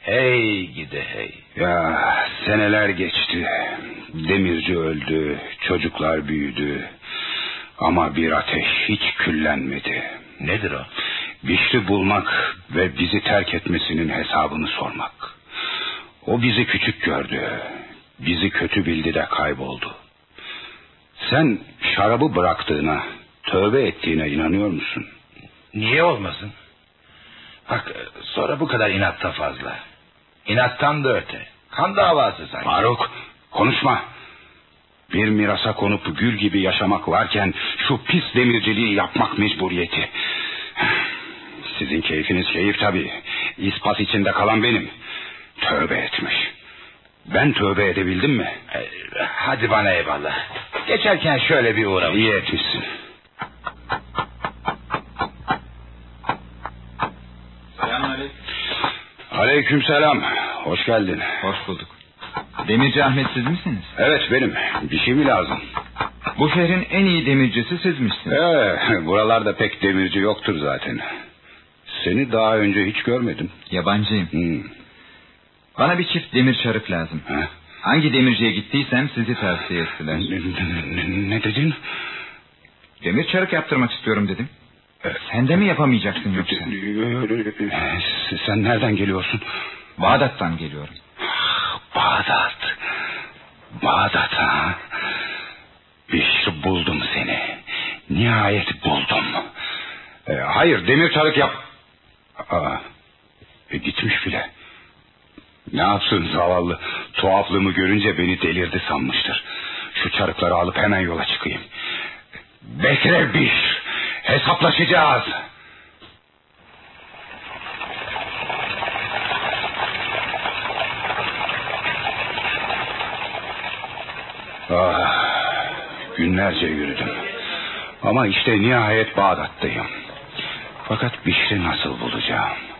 Hey gide hey. Ya seneler geçti. Demirci öldü, çocuklar büyüdü. Ama bir ateş hiç küllenmedi. Nedir o? Bişri bulmak ve bizi terk etmesinin hesabını sormak. O bizi küçük gördü. Bizi kötü bildi de kayboldu. Sen şarabı bıraktığına, tövbe ettiğine inanıyor musun? Niye olmasın? Bak sonra bu kadar inat da fazla. İnattan da öte. Kan davası sanki. Faruk konuşma. Bir mirasa konup gül gibi yaşamak varken şu pis demirciliği yapmak mecburiyeti. Sizin keyfiniz keyif tabii. İspat içinde kalan benim. Tövbe etmiş. Ben tövbe edebildim mi? Ee, hadi bana eyvallah. Geçerken şöyle bir uğra. İyi etmişsin. Selamünaleyküm. Aleykümselam. Hoş geldin. Hoş bulduk. Demirci Ahmet siz misiniz? Evet benim. Bir şey mi lazım? Bu şehrin en iyi demircisi sizmişsiniz. Ee, buralarda pek demirci yoktur zaten. Seni daha önce hiç görmedim. Yabancıyım. Hmm. Bana bir çift demir çarık lazım. Ha? Hangi demirciye gittiysem sizi tavsiye ettiler. Ne, ne- ne dedin? Demir çarık yaptırmak istiyorum dedim. Sen de mi yapamayacaksın yoksa? Sen nereden geliyorsun? Bağdat'tan geliyorum. Bağdat. Bağdat ha. İşte buldum seni. Nihayet buldum. Ee, hayır demir çarık yap. Aa, e, gitmiş bile. Ne yapsın zavallı. Tuhaflığımı görünce beni delirdi sanmıştır. Şu çarıkları alıp hemen yola çıkayım. Bekle bir. Hesaplaşacağız. Ah, günlerce yürüdüm. Ama işte nihayet Bağdat'tayım. Fakat Bişri nasıl bulacağım?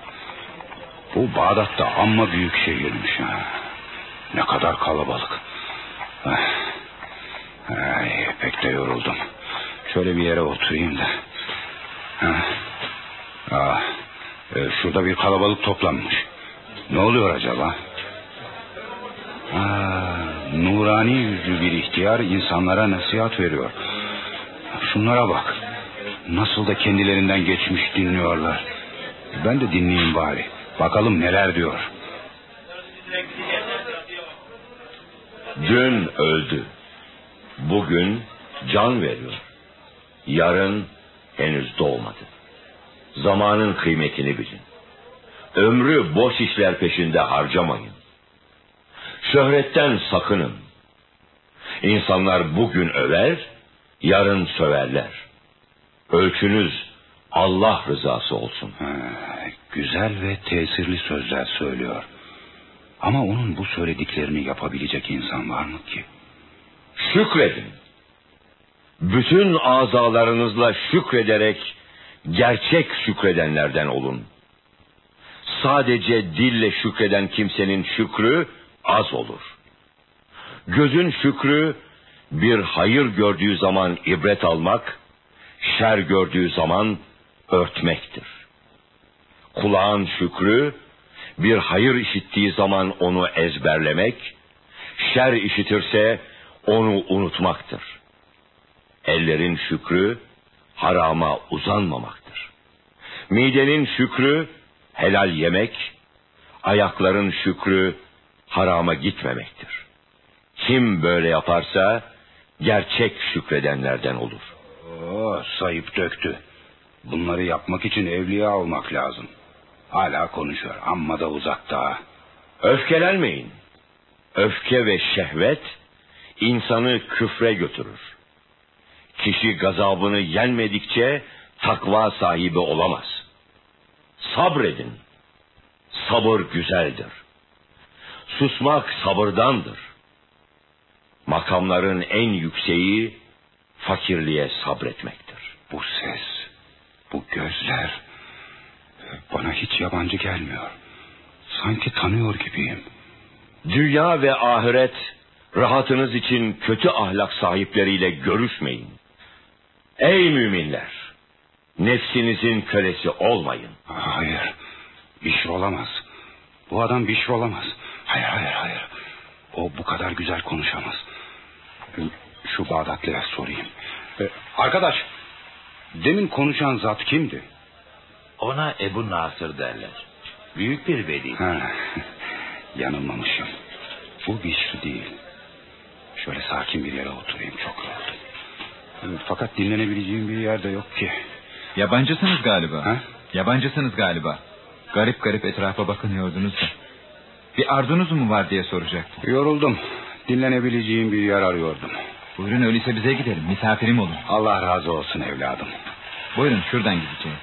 Bu Bağdat'ta amma büyük şehirmiş ha. Ne kadar kalabalık. Ah, Ay, pek de yoruldum. Şöyle bir yere oturayım da. Ha. Ah, e, şurada bir kalabalık toplanmış. Ne oluyor acaba? Aa, nurani yüzlü bir ihtiyar insanlara nasihat veriyor. Şunlara bak. Nasıl da kendilerinden geçmiş dinliyorlar. Ben de dinleyeyim bari. Bakalım neler diyor. Dün öldü. Bugün can veriyor. Yarın henüz doğmadı. Zamanın kıymetini bilin. Ömrü boş işler peşinde harcamayın. Şöhretten sakının. İnsanlar bugün över, yarın söverler. Ölçünüz Allah rızası olsun. Ha, güzel ve tesirli sözler söylüyor. Ama onun bu söylediklerini yapabilecek insan var mı ki? Şükredin. Bütün azalarınızla şükrederek gerçek şükredenlerden olun. Sadece dille şükreden kimsenin şükrü az olur. Gözün şükrü bir hayır gördüğü zaman ibret almak, şer gördüğü zaman örtmektir. Kulağın şükrü bir hayır işittiği zaman onu ezberlemek, şer işitirse onu unutmaktır. Ellerin şükrü harama uzanmamaktır. Midenin şükrü helal yemek, ayakların şükrü harama gitmemektir. Kim böyle yaparsa gerçek şükredenlerden olur. Oo, sayıp döktü. Bunları yapmak için evliya olmak lazım. Hala konuşuyor amma da uzakta. Öfkelenmeyin. Öfke ve şehvet insanı küfre götürür. Kişi gazabını yenmedikçe takva sahibi olamaz. Sabredin. Sabır güzeldir. Susmak sabırdandır. Makamların en yükseği fakirliğe sabretmektir. Bu ses, bu gözler bana hiç yabancı gelmiyor. Sanki tanıyor gibiyim. Dünya ve ahiret rahatınız için kötü ahlak sahipleriyle görüşmeyin. Ey müminler! Nefsinizin kölesi olmayın. Hayır, Bişr olamaz. Bu adam Bişr olamaz. Hayır, hayır, hayır. O bu kadar güzel konuşamaz. Şu Bağdatlı'ya sorayım. Ee, Arkadaş, demin konuşan zat kimdi? Ona Ebu Nasır derler. Büyük bir veli. Ha, yanılmamışım. Bu Bişr değil. Şöyle sakin bir yere oturayım çok yoruldum. Fakat dinlenebileceğim bir yerde yok ki. Yabancısınız galiba. Ha? Yabancısınız galiba. Garip garip etrafa bakınıyordunuz da. Bir arzunuz mu var diye soracaktım. Yoruldum. Dinlenebileceğim bir yer arıyordum. Buyurun öyleyse bize gidelim. Misafirim olun. Allah razı olsun evladım. Buyurun şuradan gideceğiz.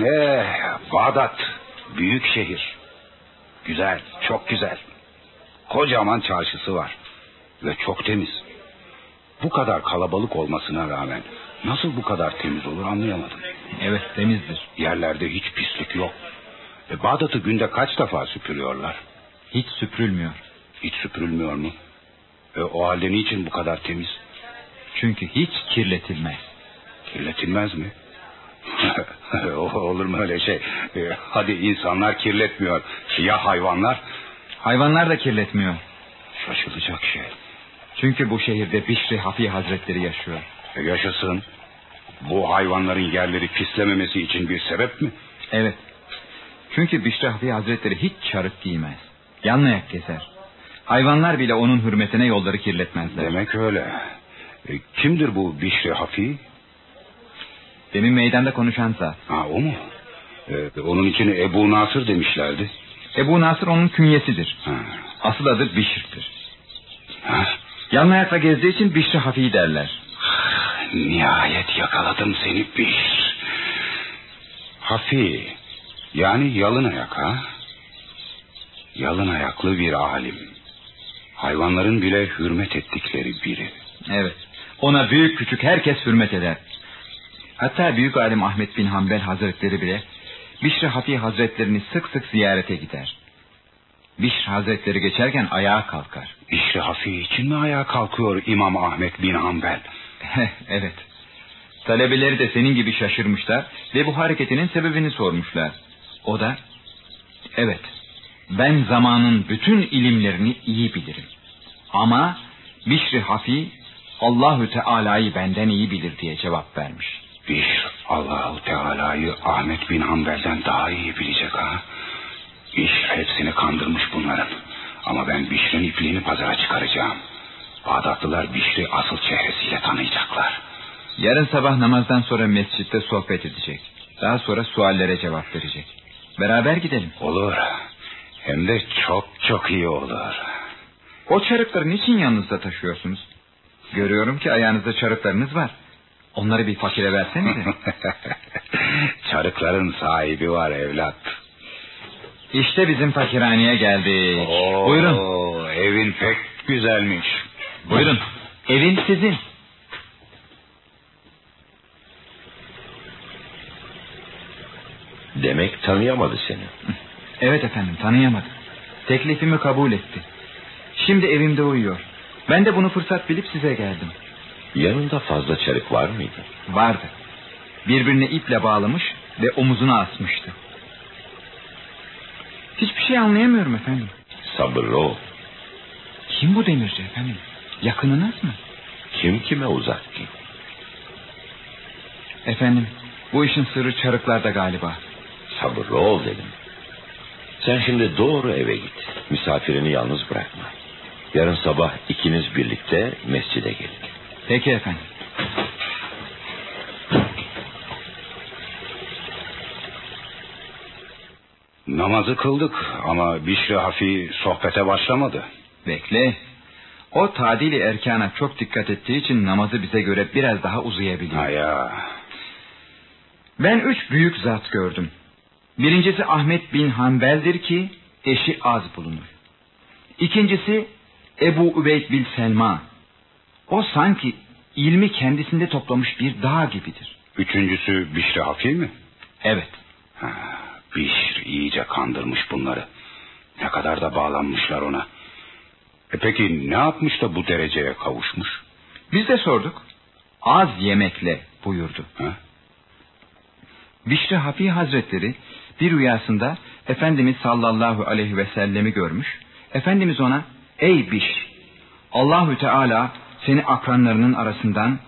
Eh, Bağdat. Büyük şehir. Güzel, çok güzel. Kocaman çarşısı var. Ve çok temiz. Bu kadar kalabalık olmasına rağmen nasıl bu kadar temiz olur anlayamadım. Evet temizdir. Yerlerde hiç pislik yok. E, Bağdat'ı günde kaç defa süpürüyorlar? Hiç süpürülmüyor. Hiç süpürülmüyor mu? E, o halde niçin bu kadar temiz? Çünkü hiç kirletilmez. Kirletilmez mi? Olur mu öyle şey? E, hadi insanlar kirletmiyor. Ya hayvanlar? Hayvanlar da kirletmiyor. Şaşılacak şey. Çünkü bu şehirde Bişri Hafi Hazretleri yaşıyor. E, yaşasın. Bu hayvanların yerleri pislememesi için bir sebep mi? Evet. Çünkü Bişri Hafi Hazretleri hiç çarık giymez. Yanlayak gezer. Hayvanlar bile onun hürmetine yolları kirletmezler. Demek öyle. E, kimdir bu Bişri Hafi? Demin meydanda konuşan zat. Ha o mu? E, onun için Ebu Nasır demişlerdi. Ebu Nasır onun künyesidir. Ha. Asıl adı Bişr'tir. Ha? Yanlayakla gezdiği için Bişri Hafi derler. Nihayet yakaladım seni Bişr. Hafi. Yani yalın ayak ha? Yalın ayaklı bir alim. Hayvanların bile hürmet ettikleri biri. Evet. Ona büyük küçük herkes hürmet eder. Hatta büyük alim Ahmet bin Hanbel Hazretleri bile Bişri Hafi Hazretlerini sık sık ziyarete gider. Bişr Hazretleri geçerken ayağa kalkar. Bişri Hafi için mi ayağa kalkıyor İmam Ahmet bin Hanbel? evet. Talebeleri de senin gibi şaşırmışlar ve bu hareketinin sebebini sormuşlar. O da evet ben zamanın bütün ilimlerini iyi bilirim. Ama Bişri Hafi Allahü Teala'yı benden iyi bilir diye cevap vermiş. Bişr Allahu Teala'yı Ahmet bin Hanbel'den daha iyi bilecek ha. Bişr hepsini kandırmış bunların. Ama ben Bişr'in ipliğini pazara çıkaracağım. Bağdatlılar Bişr'i asıl çehresiyle tanıyacaklar. Yarın sabah namazdan sonra mescitte sohbet edecek. Daha sonra suallere cevap verecek. Beraber gidelim. Olur. Hem de çok çok iyi olur. O çarıkları niçin yanınızda taşıyorsunuz? Görüyorum ki ayağınızda çarıklarınız var. Onları bir fakire versenize. Çarıkların sahibi var evlat. İşte bizim fakirhaneye geldik. Oo, Buyurun. Evin pek güzelmiş. Buyurun. Evin sizin. Demek tanıyamadı seni. Evet efendim tanıyamadım. Teklifimi kabul etti. Şimdi evimde uyuyor. Ben de bunu fırsat bilip size geldim. Yanında fazla çarık var mıydı? Vardı. Birbirine iple bağlamış ve omuzuna asmıştı. Hiçbir şey anlayamıyorum efendim. Sabırlı ol. Kim bu demirci efendim? Yakınınız mı? Kim kime uzak ki? Efendim bu işin sırrı çarıklarda galiba. Sabırlı ol dedim. Sen şimdi doğru eve git. Misafirini yalnız bırakma. Yarın sabah ikiniz birlikte mescide gelin. Peki efendim. Namazı kıldık ama Bişri Hafi sohbete başlamadı. Bekle. O tadili erkana çok dikkat ettiği için namazı bize göre biraz daha uzayabiliyor. Ha ya. Ben üç büyük zat gördüm. Birincisi Ahmet bin Hanbel'dir ki eşi az bulunur. İkincisi Ebu Übeyd bin Selma. O sanki ilmi kendisinde toplamış bir dağ gibidir. Üçüncüsü Bişri Hafi mi? Evet. Ha, Bişr iyice kandırmış bunları. Ne kadar da bağlanmışlar ona. E peki ne yapmış da bu dereceye kavuşmuş? Biz de sorduk. Az yemekle buyurdu. Ha? Bişri Hafi Hazretleri bir rüyasında Efendimiz sallallahu aleyhi ve sellemi görmüş. Efendimiz ona ey Bişr Allahü Teala seni akranlarının arasından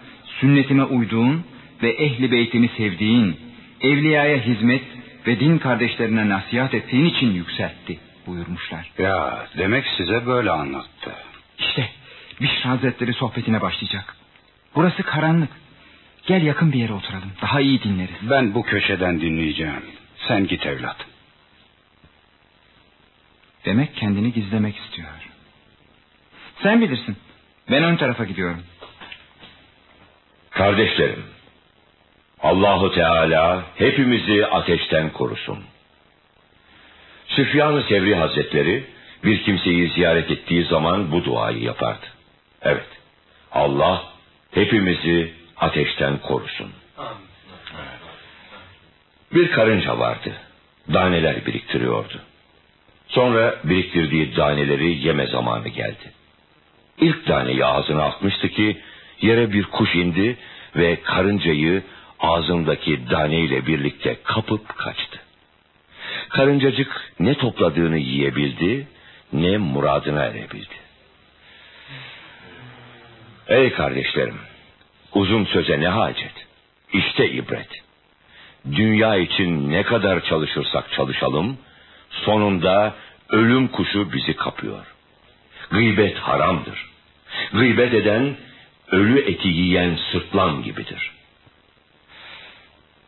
sünnetime uyduğun ve ehli beytimi sevdiğin, evliyaya hizmet ve din kardeşlerine nasihat ettiğin için yükseltti buyurmuşlar. Ya demek size böyle anlattı. İşte Bişr Hazretleri sohbetine başlayacak. Burası karanlık. Gel yakın bir yere oturalım. Daha iyi dinleriz. Ben bu köşeden dinleyeceğim. Sen git evlat. Demek kendini gizlemek istiyor. Sen bilirsin. Ben ön tarafa gidiyorum. Kardeşlerim, Allahu Teala hepimizi ateşten korusun. Süfyan-ı Sevri Hazretleri bir kimseyi ziyaret ettiği zaman bu duayı yapardı. Evet, Allah hepimizi ateşten korusun. Bir karınca vardı. Daneler biriktiriyordu. Sonra biriktirdiği daneleri yeme zamanı geldi. İlk taneyi ağzına atmıştı ki yere bir kuş indi ve karıncayı ağzındaki daneyle birlikte kapıp kaçtı. Karıncacık ne topladığını yiyebildi ne muradına erebildi. Ey kardeşlerim, uzun söze ne hacet? İşte ibret. Dünya için ne kadar çalışırsak çalışalım, sonunda ölüm kuşu bizi kapıyor. Gıybet haramdır. Gıybet eden ölü eti yiyen sırtlan gibidir.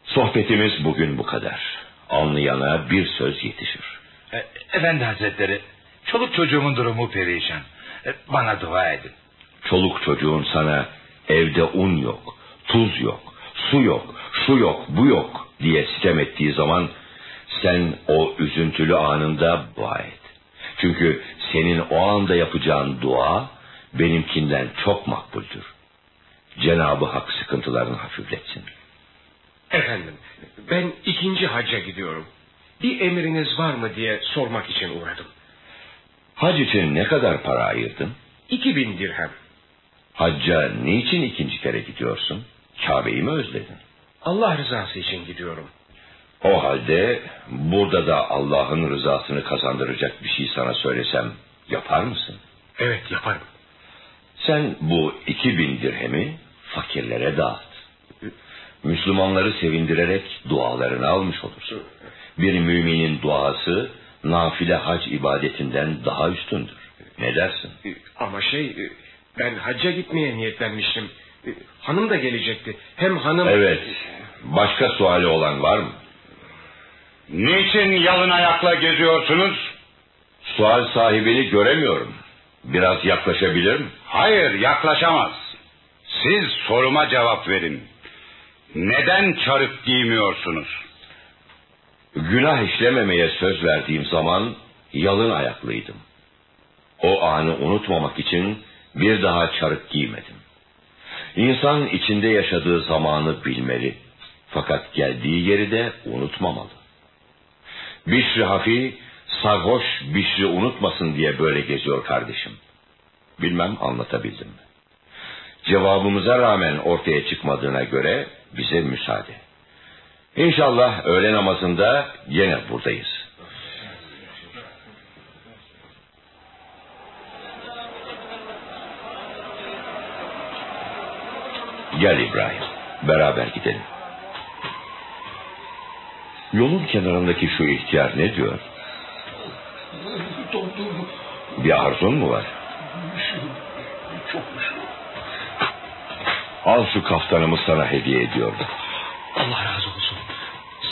Sohbetimiz bugün bu kadar. Anlayana bir söz yetişir. E, efendi hazretleri, çoluk çocuğumun durumu perişan. E, bana dua edin. Çoluk çocuğun sana evde un yok, tuz yok, su yok, şu yok, bu yok diye sitem ettiği zaman sen o üzüntülü anında dua et. Çünkü senin o anda yapacağın dua benimkinden çok makbuldür. Cenabı Hak sıkıntılarını hafifletsin. Efendim, ben ikinci hacca gidiyorum. Bir emriniz var mı diye sormak için uğradım. Hac için ne kadar para ayırdın? İki bin dirhem. Hacca niçin ikinci kere gidiyorsun? Kabe'yi mi özledin? Allah rızası için gidiyorum. O halde burada da Allah'ın rızasını kazandıracak bir şey sana söylesem yapar mısın? Evet yaparım. Sen bu iki bin dirhemi fakirlere dağıt. Müslümanları sevindirerek dualarını almış olursun. Bir müminin duası nafile hac ibadetinden daha üstündür. Ne dersin? Ama şey ben hacca gitmeye niyetlenmiştim. Hanım da gelecekti. Hem hanım... Evet. Başka suali olan var mı? Niçin yalın ayakla geziyorsunuz? Sual sahibini göremiyorum. Biraz yaklaşabilir mi? Hayır yaklaşamaz. Siz soruma cevap verin. Neden çarık giymiyorsunuz? Günah işlememeye söz verdiğim zaman yalın ayaklıydım. O anı unutmamak için bir daha çarık giymedim. İnsan içinde yaşadığı zamanı bilmeli. Fakat geldiği yeri de unutmamalı. Bişri Hafi sarhoş Bişri unutmasın diye böyle geziyor kardeşim. Bilmem anlatabildim mi? Cevabımıza rağmen ortaya çıkmadığına göre bize müsaade. İnşallah öğle namazında yine buradayız. Gel İbrahim, beraber gidelim. Yolun kenarındaki şu ihtiyar ne diyor? Bir arzun mu var? Çok Al şu kaftanımı sana hediye ediyorum. Allah razı olsun.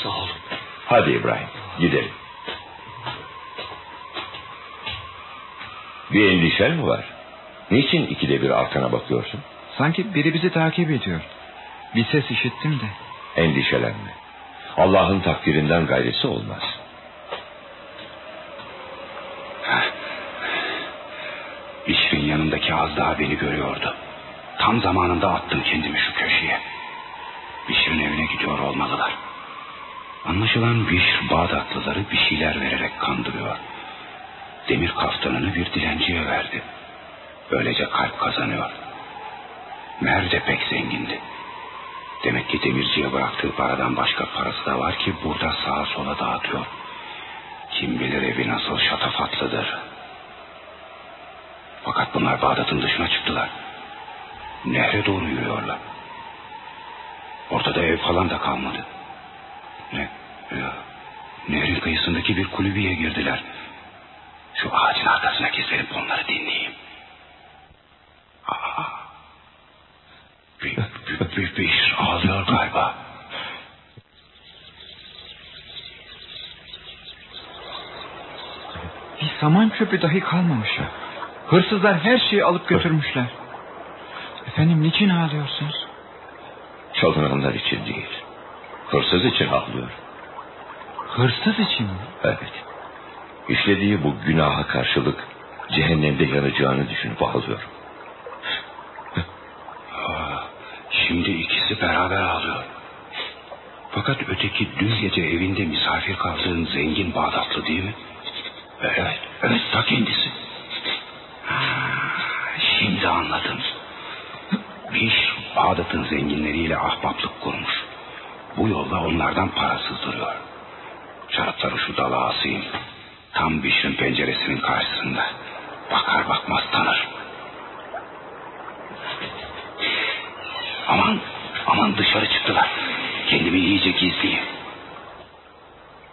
Sağ olun. Hadi İbrahim gidelim. Bir endişen mi var? Niçin ikide bir arkana bakıyorsun? Sanki biri bizi takip ediyor. Bir ses işittim de. Endişelenme. Allah'ın takdirinden gayresi olmaz. Bişrin yanındaki az daha beni görüyordu. Tam zamanında attım kendimi şu köşeye. Bişir'in evine gidiyor olmalılar. Anlaşılan Bişr Bağdatlıları bir şeyler vererek kandırıyor. Demir kaftanını bir dilenciye verdi. Böylece kalp kazanıyor. Mer de pek zengindi. Demek ki demirciye bıraktığı paradan başka parası da var ki burada sağa sola dağıtıyor. Kim bilir evi nasıl şatafatlıdır. Fakat bunlar Bağdat'ın dışına çıktılar. Nehre doğru yürüyorlar. Ortada ev falan da kalmadı. Ne? Ya, nehrin kıyısındaki bir kulübeye girdiler. Şu ağacın arkasına gizlenip onları dinleyeyim. Aa, bir, bir, bir, bir his ağlıyor galiba. Bir saman çöpü dahi kalmamış. Hırsızlar her şeyi alıp götürmüşler. Efendim niçin ağlıyorsunuz? Çalınanlar için değil. Hırsız için ağlıyor. Hırsız için mi? Evet. İşlediği bu günaha karşılık cehennemde yanacağını düşünüp ağlıyorum. Şimdi ikisi beraber ağlıyor. Fakat öteki dün gece evinde misafir kaldığın zengin Bağdatlı değil mi? Evet, evet ta kendisi. Şimdi anladım. Biş Bağdat'ın zenginleriyle ahbaplık kurmuş. Bu yolla onlardan para sızdırıyor. Şarapları şu dala asayım. Tam Biş'in penceresinin karşısında. Bakar bakmaz tanır. Aman, aman dışarı çıktılar. Kendimi iyice gizleyeyim.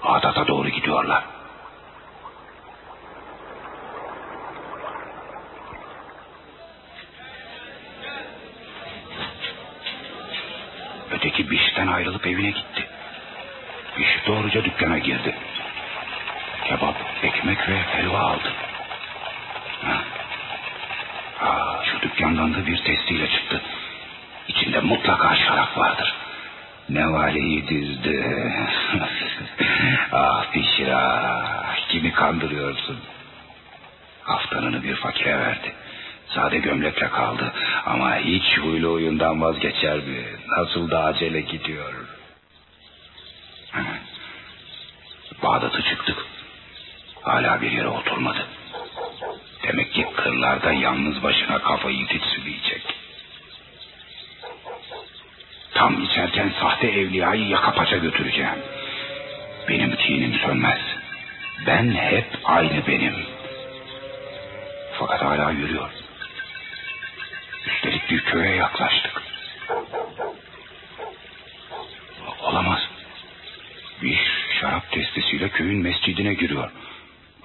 Bağdat'a doğru gidiyorlar. Öteki Biş'ten ayrılıp evine gitti. Biş doğruca dükkana girdi. Kebap, ekmek ve helva aldı. Ha. Aa, şu dükkandan da bir testiyle çıktı. İçinde mutlaka şarap vardır. Nevaleyi dizdi. ah Bişir ah. Kimi kandırıyorsun? Haftanını bir fakire verdi. Sade gömlekle kaldı. Ama hiç huylu oyundan vazgeçer mi? Nasıl da acele gidiyor. Bağdat'a çıktık. Hala bir yere oturmadı. Demek ki kırlarda yalnız başına kafayı titsileyecek. Tam içerken sahte evliyayı yaka paça götüreceğim. Benim tinim sönmez. Ben hep aynı benim. Fakat hala yürüyor. Üstelik bir köye yaklaştık. Olamaz. Bir şarap testisiyle köyün mescidine giriyor.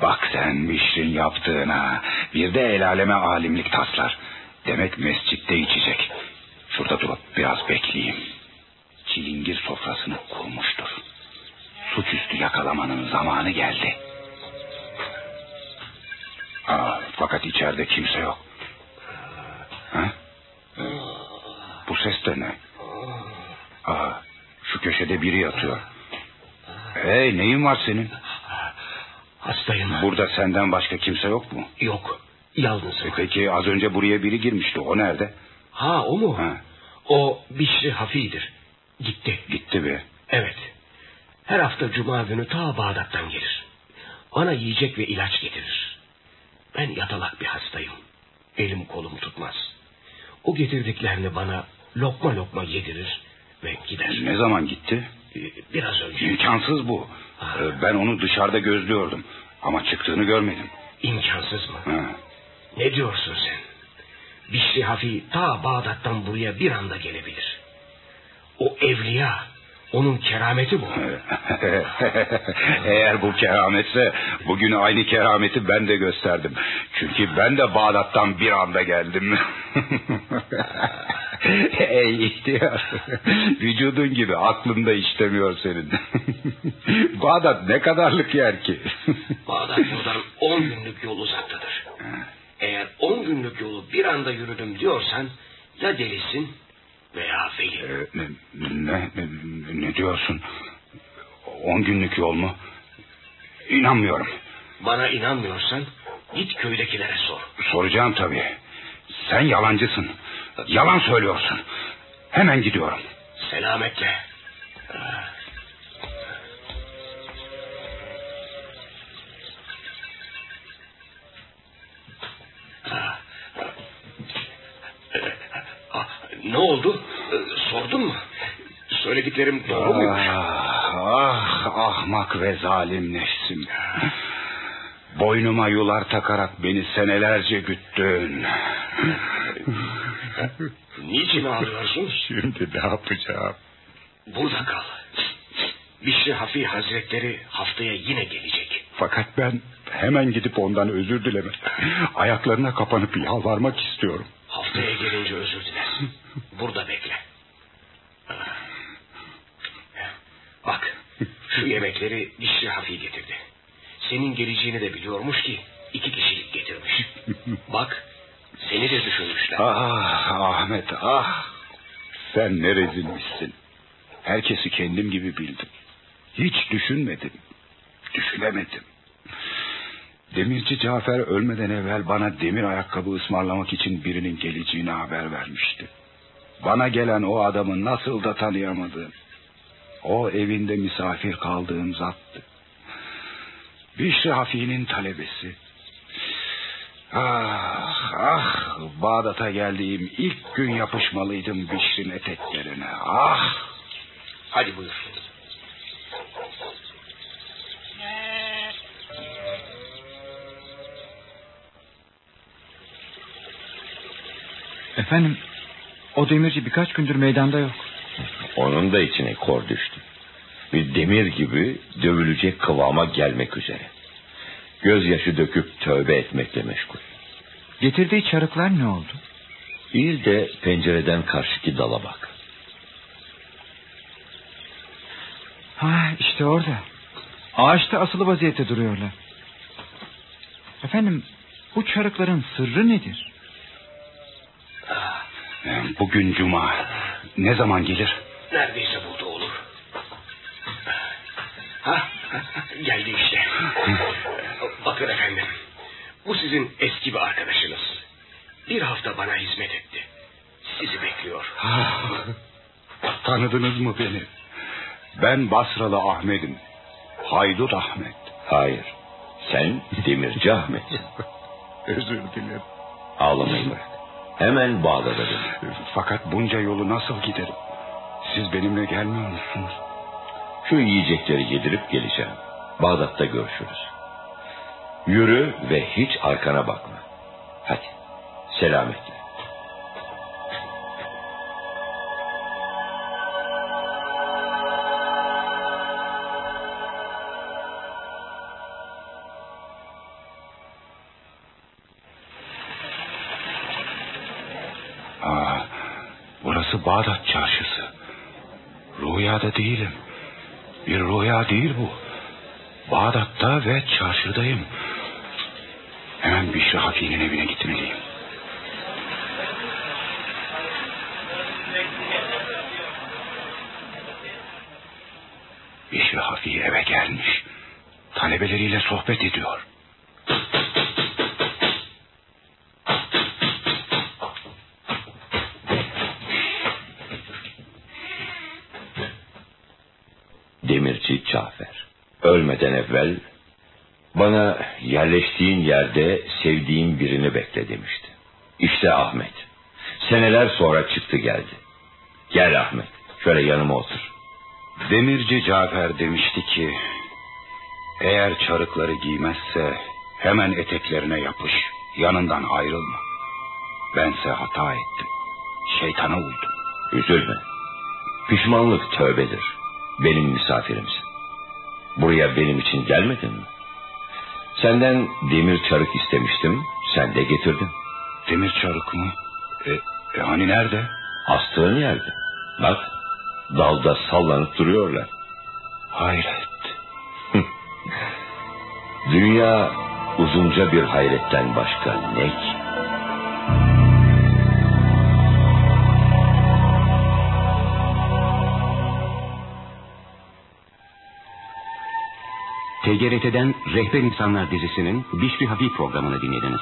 Bak sen Mişrin yaptığına. Bir de el aleme alimlik taslar. Demek mescitte içecek. Şurada durup biraz bekleyeyim. Çilingir sofrasını kurmuştur. Suçüstü yakalamanın zamanı geldi. Aa, fakat içeride kimse yok. Ha? Bu ses de ne? Aa, şu köşede biri yatıyor. Hey neyin var senin? Hastayım. Burada senden başka kimse yok mu? Yok. Yalnızım. E Peki az önce buraya biri girmişti. O nerede? Ha o mu? Ha. O Bişri Hafi'dir. Gitti. Gitti be. Evet. Her hafta cuma günü ta Bağdat'tan gelir. Bana yiyecek ve ilaç getirir. Ben yatalak bir hastayım. Elim kolum tutmaz. O getirdiklerini bana lokma lokma yedirir ve gider. Ne zaman gitti? Ee, Biraz önce. İmkansız bu. Ee, Ben onu dışarıda gözlüyordum. Ama çıktığını görmedim. İmkansız mı? Ha. Ne diyorsun sen? Bişri Hafi ta Bağdat'tan buraya bir anda gelebilir. O evliya, onun kerameti bu. Eğer bu kerametse bugün aynı kerameti ben de gösterdim. Çünkü ben de Bağdat'tan bir anda geldim. Ey ihtiyar. Vücudun gibi aklında işlemiyor senin. Bağdat ne kadarlık yer ki? Bağdat buradan on günlük yol uzaktadır. Eğer on günlük yolu bir anda yürüdüm diyorsan ya delisin veya veli. Ee, ne, ne, ne, ne diyorsun? On günlük yol mu? İnanmıyorum. Bana inanmıyorsan git köydekilere sor. Soracağım tabii. Sen yalancısın. Yalan söylüyorsun. Hemen gidiyorum. Selametle. Ne oldu? Sordun mu? Söylediklerim doğru muymuş? Ah, ah ahmak ve zalim nefsim. Boynuma yular takarak beni senelerce güttün. Niçin ağlıyorsun? Şimdi ne yapacağım? Burada kal. Bişri Hafi Hazretleri haftaya yine gelecek. Fakat ben hemen gidip ondan özür dilemek. Ayaklarına kapanıp yalvarmak istiyorum. Haftaya gelince özür dilersin. Burada bekle. Bak şu yemekleri Bişri Hafi getirdi. senin geleceğini de biliyormuş ki iki kişilik getirmiş. Bak seni de düşünmüşler. Ah Ahmet ah. Sen ne rezilmişsin. Herkesi kendim gibi bildim. Hiç düşünmedim. Düşünemedim. Demirci Cafer ölmeden evvel bana demir ayakkabı ısmarlamak için birinin geleceğini haber vermişti. Bana gelen o adamı nasıl da tanıyamadım. O evinde misafir kaldığım zattı. Bişri Hafi'nin talebesi. Ah ah Bağdat'a geldiğim ilk gün yapışmalıydım Bişri'nin eteklerine. Ah. Hadi buyur. Efendim o demirci birkaç gündür meydanda yok. Onun da içine kor düştü. Bir demir gibi dövülecek kıvama gelmek üzere. Gözyaşı döküp tövbe etmekle meşgul. Getirdiği çarıklar ne oldu? İyi de pencereden karşıki dala bak. Ha işte orada. Ağaçta asılı vaziyette duruyorlar. Efendim bu çarıkların sırrı nedir? Bugün cuma. Ne zaman gelir? Neredeyse burada olur. Ha, geldi işte. Bakın efendim. Bu sizin eski bir arkadaşınız. Bir hafta bana hizmet etti. Sizi bekliyor. Tanıdınız mı beni? Ben Basralı Ahmet'im. Haydut Ahmet. Hayır. Sen Demirci Ahmet. Özür dilerim. Ağlamayı bırak. Hemen Bağdat'a dön. Fakat bunca yolu nasıl giderim? Siz benimle gelmiyor musunuz? Şu yiyecekleri yedirip geleceğim. Bağdat'ta görüşürüz. Yürü ve hiç arkana bakma. Hadi. Selametle. Değil bu. Bağdat'ta ve çarşıdayım. Hemen Bişri Hafi'nin evine gitmeliyim. Bişri Hafi eve gelmiş. Talebeleriyle sohbet ediyor. Demirci Cafer. Ölmeden evvel bana yerleştiğin yerde sevdiğin birini bekle demişti. İşte Ahmet. Seneler sonra çıktı geldi. Gel Ahmet. Şöyle yanıma otur. Demirci Cafer demişti ki... ...eğer çarıkları giymezse... ...hemen eteklerine yapış... ...yanından ayrılma. Bense hata ettim. Şeytana uydum. Üzülme. Pişmanlık tövbedir. Benim misafirimsin. Buraya benim için gelmedin mi? Senden demir çarık istemiştim. Sen de getirdin. Demir çarık mı? E, e hani nerede? Astığın yerde. Bak dalda sallanıp duruyorlar. Hayret. Dünya uzunca bir hayretten başka ne ki? TGRT'den Rehber İnsanlar dizisinin Bişri Hafi programını dinlediniz.